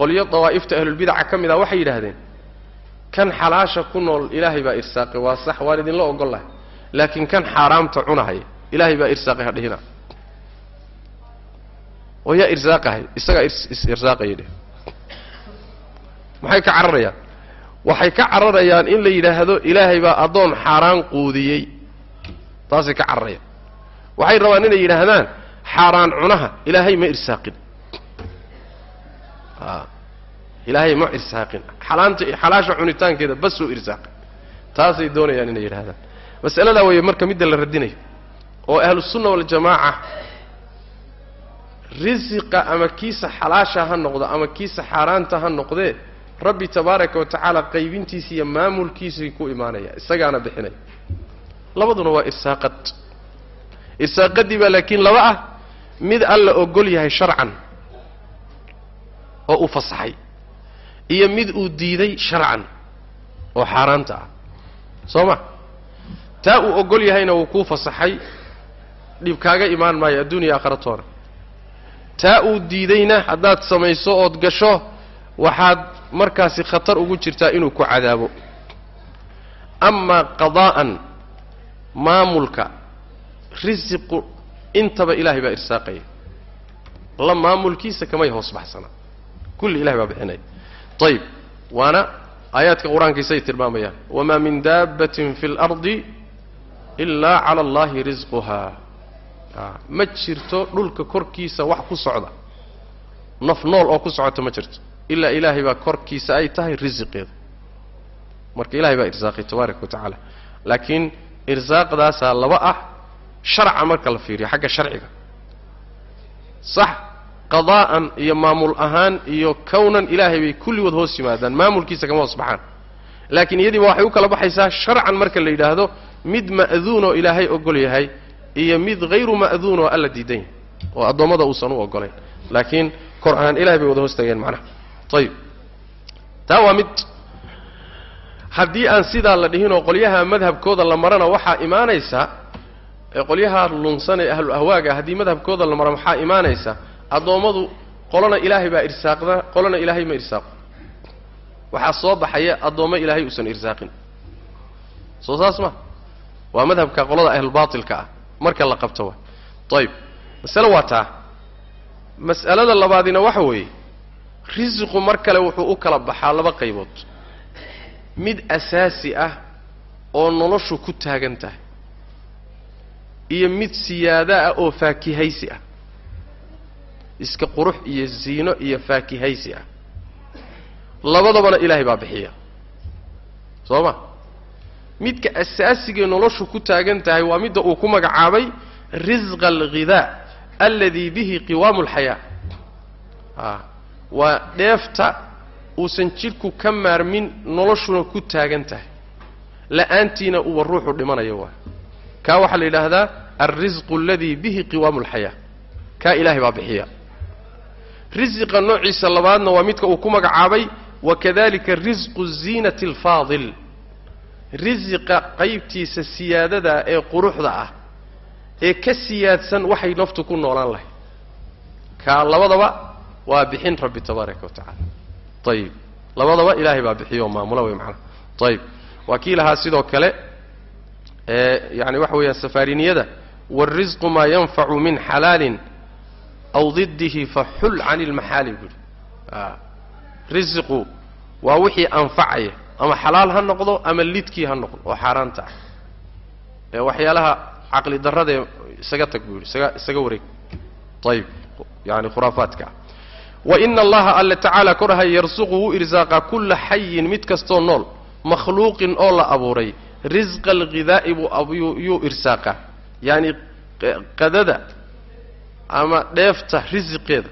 qolyo dawaa'ifta ahlulbidaca ka mid ah waxay yidhaahdeen kan xalaasha ku nool ilaahay baa irsaaqay waa sax waan idinla ogol lahay. Laakiin kan xaaraamta cunahaya ilaahay baa irsaaqay ha dhihina. Oo yaa irsaaqahay isagaa is-irsaaqaya maxay ka cararayaan? Waxay ka cararayaan in la yidhaahdo ilaahay baa addoon xaaraan quudiyey. Taasay ka cararayaan. Waxay rabaan inay yidhaahdaan xaaraan cunaha ilaahay ma irsaaqin. a ilaahay ma irsaaqin. Xalaanta xalaasha cunitaankeeda basuu irsaaqin. Taasay doonayaan inay yidhahdaan mas'aladaa weeye marka midda la radinayo oo ahlusunna waljamaaca risiqa ama kiisa xalaasha ha noqdo ama kiisa xaaraanta ha noqdee rabbi tabaaraka wa tacaala qaybintiisa iyo maamulkiisay ku imaanaya isagaana bixinaya labaduna waa irsaaqad. Irsaaqadii baa laakiin laba ah. Mid alla ogol yahay sharcan oo uu fasaxay iyo mid uu diiday sharcan oo xaaraanta ah. Soo ma? Taa uu ogol yahayna wuu kuu fasaxay dhib kaaga imaan maayo adduuniya aakhiratoona taa uu diidayna haddaad samayso ood gasho waxaad markaasi khatar ugu jirtaa inuu ku cadaabo. Amaa qadaa'an maamulka risiqu intaba ilaahay baa irsaaqaya. La maamulkiisa kamay hoos baxsanaa kulli ilahay baa bixinaya ayib waana aayaadka qur'aankiisay tilmaamayaan. Wamaa min daabbatin fi اlardi ilaa cala allahi risquhaa ma jirto dhulka korkiisa wax ku socda. Naf nool oo ku socota ma jirto. Ilaa ilaahay baa korkiisa ay tahay risiqeeda marka ilahay baa irsaaqay tabaaraka wa tacaala. Laakiin irsaaqdaasaa laba ah sharca marka la fiiriyo xagga sharciga. Sax qadaa'an iyo maamul ahaan iyo kownan ilaahay bay kulligood hoos yimaadaan maamulkiisa kama hoos baxaan laakiin iyadiiba waxay u kala baxaysaa sharcan marka la yidhaahdo mid ma'duun oo ilaahay ogol yahay iyo mid hayru ma'duun oo alla diidan yahay oo addoommada uusan u ogolayn. Laakiin kor ahaan ilahay bay wada hoos tageen macnaha. Ayib taa waa mid haddii aan sidaa la dhihinoo qolyaha madhabkooda la marana waxaa imaanaysa qolyaha lunsan ee ahlu ahwaaga haddii madhabkooda la maro maxaa imaanaysa addoommadu qolana ilaahay baa irsaaqda qolana ilaahay ma irsaaqo. Waxaa soo baxaya addoommo ilaahay uusan irsaaqin. Soo saas ma? Waa madhabka qolada ahlubaatilka ah. Marka la qabto wa ayib masale waa taa. Mas'alada labaadina waxa weeye risiqu mar kale wuxuu u kala baxaa laba qaybood. Mid asaasi ah oo noloshu ku taagan tahay iyo mid siyaada ah oo faakihaysi ah iska qurux iyo ziino iyo faakihaysi ah. Labadabana ilaahay baa bixiya. Soo ma midka asaasigae noloshu ku taagan tahay waa midda uu ku magacaabay risqa alghidaa alladii bihi qiwaamu alxayaa a waa dheefta uusan jidhku ka maarmin noloshuna ku taagan tahay. La'aantiina uba ruuxu dhimanayo waa. Kaa waxaa la yidhaahdaa alrisqu aladii bihi qiwaamu alxayaa kaa ilaahay baa bixiya risiqa noociisa labaadna waa midka uu ku magacaabay wakadalika risqu ziinati alfaadil. Risiqa qaybtiisa siyaadada ee quruxda ah ee ka siyaadsan waxay naftu ku noolaan lahay kaa labadaba waa bixin rabbi tabaaraka wa tacaala. Ayib labadaba ilaahay baa bixiyo maamula wey macanaha ayib waa kii lahaa sidoo kale ee yani waxa weeyaan safaariniyada wاlrisqu maa yanfacu min xalaalin aw didihi faxul can اlmaxaali buuhi risiqu waa wixii anfacaya ama xalaal ha noqdo ama lidkii ha noqdo oo xaaraanta ah ee waxyaalaha caqli darradee isaga tag buu yidhi isaga isaga wareeg ayib yani khuraafaadka ah waina allaha alla tacaala korahay yarsuqu wuu irsaaqaa kulla xayin mid kastoo nool makhluuqin oo la abuuray risqa alghidaa'i buu yuu irsaaqaa yacni qadada ama dheefta risiqeeda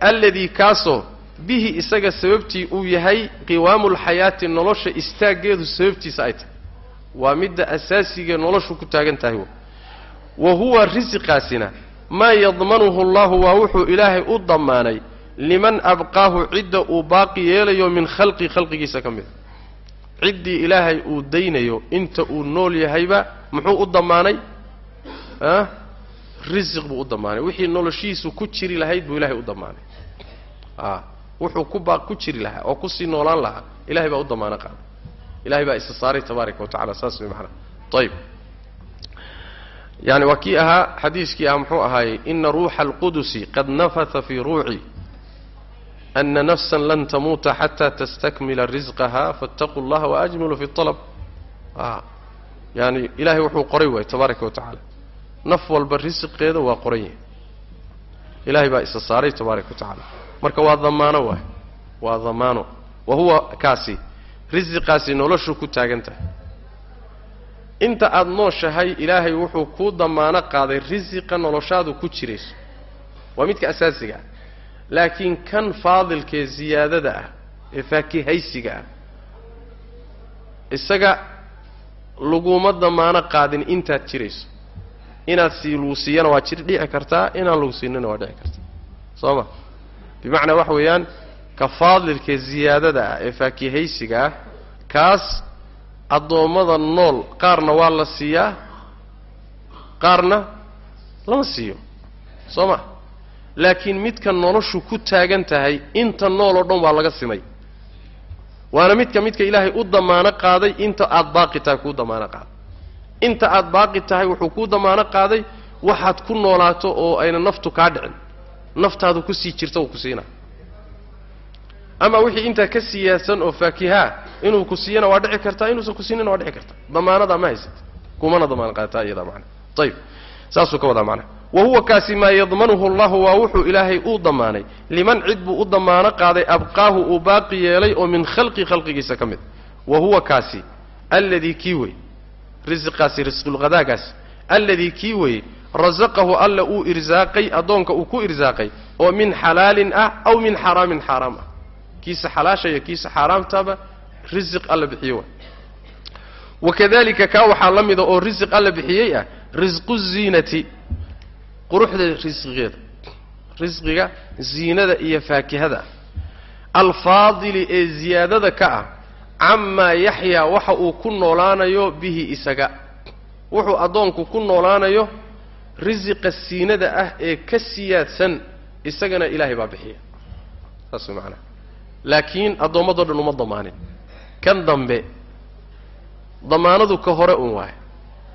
alladii kaasoo bihi isaga sababtii uu yahay qiwaamulxayaati nolosha istaaggeedu sababtiisa ay tahay. Waa midda asaasigae noloshu ku taagan tahay wa huwa risiqaasina maa yadmanuhu allahu waa wuxuu ilaahay u dammaanay liman abqaahu cidda uu baaqi yeelayo min khalqi khalqigiisa ka mida ciddii ilaahay uu daynayo inta uu nool yahayba muxuu u dammaanay risiq buu u damaanay wixii noloshiisu ku jiri lahayd buu ilahay u damaanay ah, wuxuu kubaa ku jiri lahaa oo ku sii noolaan lahaa. Ilahay baa u damaano qaaday ilahay baa isa saaray tabaaraka watacala saas way maanaa ayb yani waa kii ahaa xadiiskii ah muxuu ahaayey ina ruuxa alqudusi qad nafata fii ruucii ana nafsan lan tamuuta xata tastakmila risqaha faataquu اllaha waajmiluu fi اalab ah, yani ilahay wuxuu qoray waay tabaaraka wa naf walba risiqeeda waa qoran yahay. Ilahay baa isa saaray tabaaraka wa tacaala marka waa damaano waay waa damaano. Wa huwa kaasi risiqaasi noloshu ku taagan tahay inta aada nooshahay ilaahay wuxuu kuu damaano qaaday risiqa noloshaadu ku jirayso. Waa midka asaasiga ah. Laakiin kan faadilkaee siyaadada ah ee faakihaysiga ah isaga laguma damaano qaadin intaad jirayso inaad sii lagu siiyana waa jir dhici kartaa inaan lagu siinina waa dhici kartaa. Soo ma bimacnaa waxa weeyaan ka faadilkaee siyaadada ah ee faakihaysiga ah kaas addoommada nool qaarna waa la siiyaa qaarna lama siiyo. Soo ma laakiin midka noloshu ku taagan tahay inta nool oo dhan waa laga simay. Waana midka midka ilaahay u damaano qaaday inta aada baaqi tahay kuu damaano qaaday inta aada baaqi tahay wuxuu kuu damaano qaaday waxaad ku noolaato oo ayna naftu kaa dhicin. Naftaadu ku sii jirta uu ku siinaa. Ama wixii intaa ka siyaadsan oo faakihaa inuu ku siiyana waa dhici kartaa inuusan ku siinina waa dhici kartaa. Damaanadaa ma haysat kumana damaan qaadataa iyadaa macana ayib saasuu ka wadaa macnaha wa huwa kaasi maa yadmanuhu allahu waa wuxuu ilaahay uu damaanay. Liman cid buu u damaano qaaday abqaahu uu baaqi yeelay oo min khalqi khalqigiisa ka mid. Wa huwa kaasi alladii kii wey risiqaasi risqulqadaagaasi alladii kii weye rasaqahu alla uu irsaaqay addoonka uu ku irsaaqay oo min xalaalin ah aw min xaraamin xaaraam ah. Kiisa xalaasha iyo kiisa xaaraamtaaba risiq alla bixiye waay wakadalika kaa waxaa la mida oo risiq alla bixiyey ah risqu ziinati. Quruxda risqigeeda risqiga ziinada iyo faakihada. Alfaadili ee ziyaadada ka ah camaa yaxyaa waxa uu ku noolaanayo bihi isaga. Wuxuu addoonku ku noolaanayo risiqa siinada ah ee ka siyaadsan isagana ilaahay baa bixiya. Saas way macanaha laakiin addoommadoo dhan uma damaanin. Kan dambe damaanadu ka hore un waayo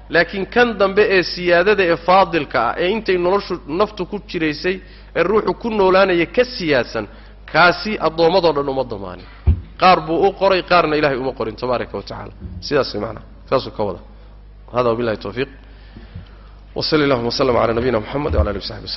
laakiin kan dambe ee siyaadada ee faadilka ah ee intay noloshu naftu ku jiraysay ee ruuxu ku noolaanaya ka siyaadsan kaasi addoommadoo dhan uma damaanin qaar buu u qoray qaarna ilahay uma qorin tabaaraka wa tacaala. Sidaas maanaa saasuu ka wada. Hada wabilahi towfiiq wa salli allahuma wasllam calaa nabiyina moxamed wala ali w saxbi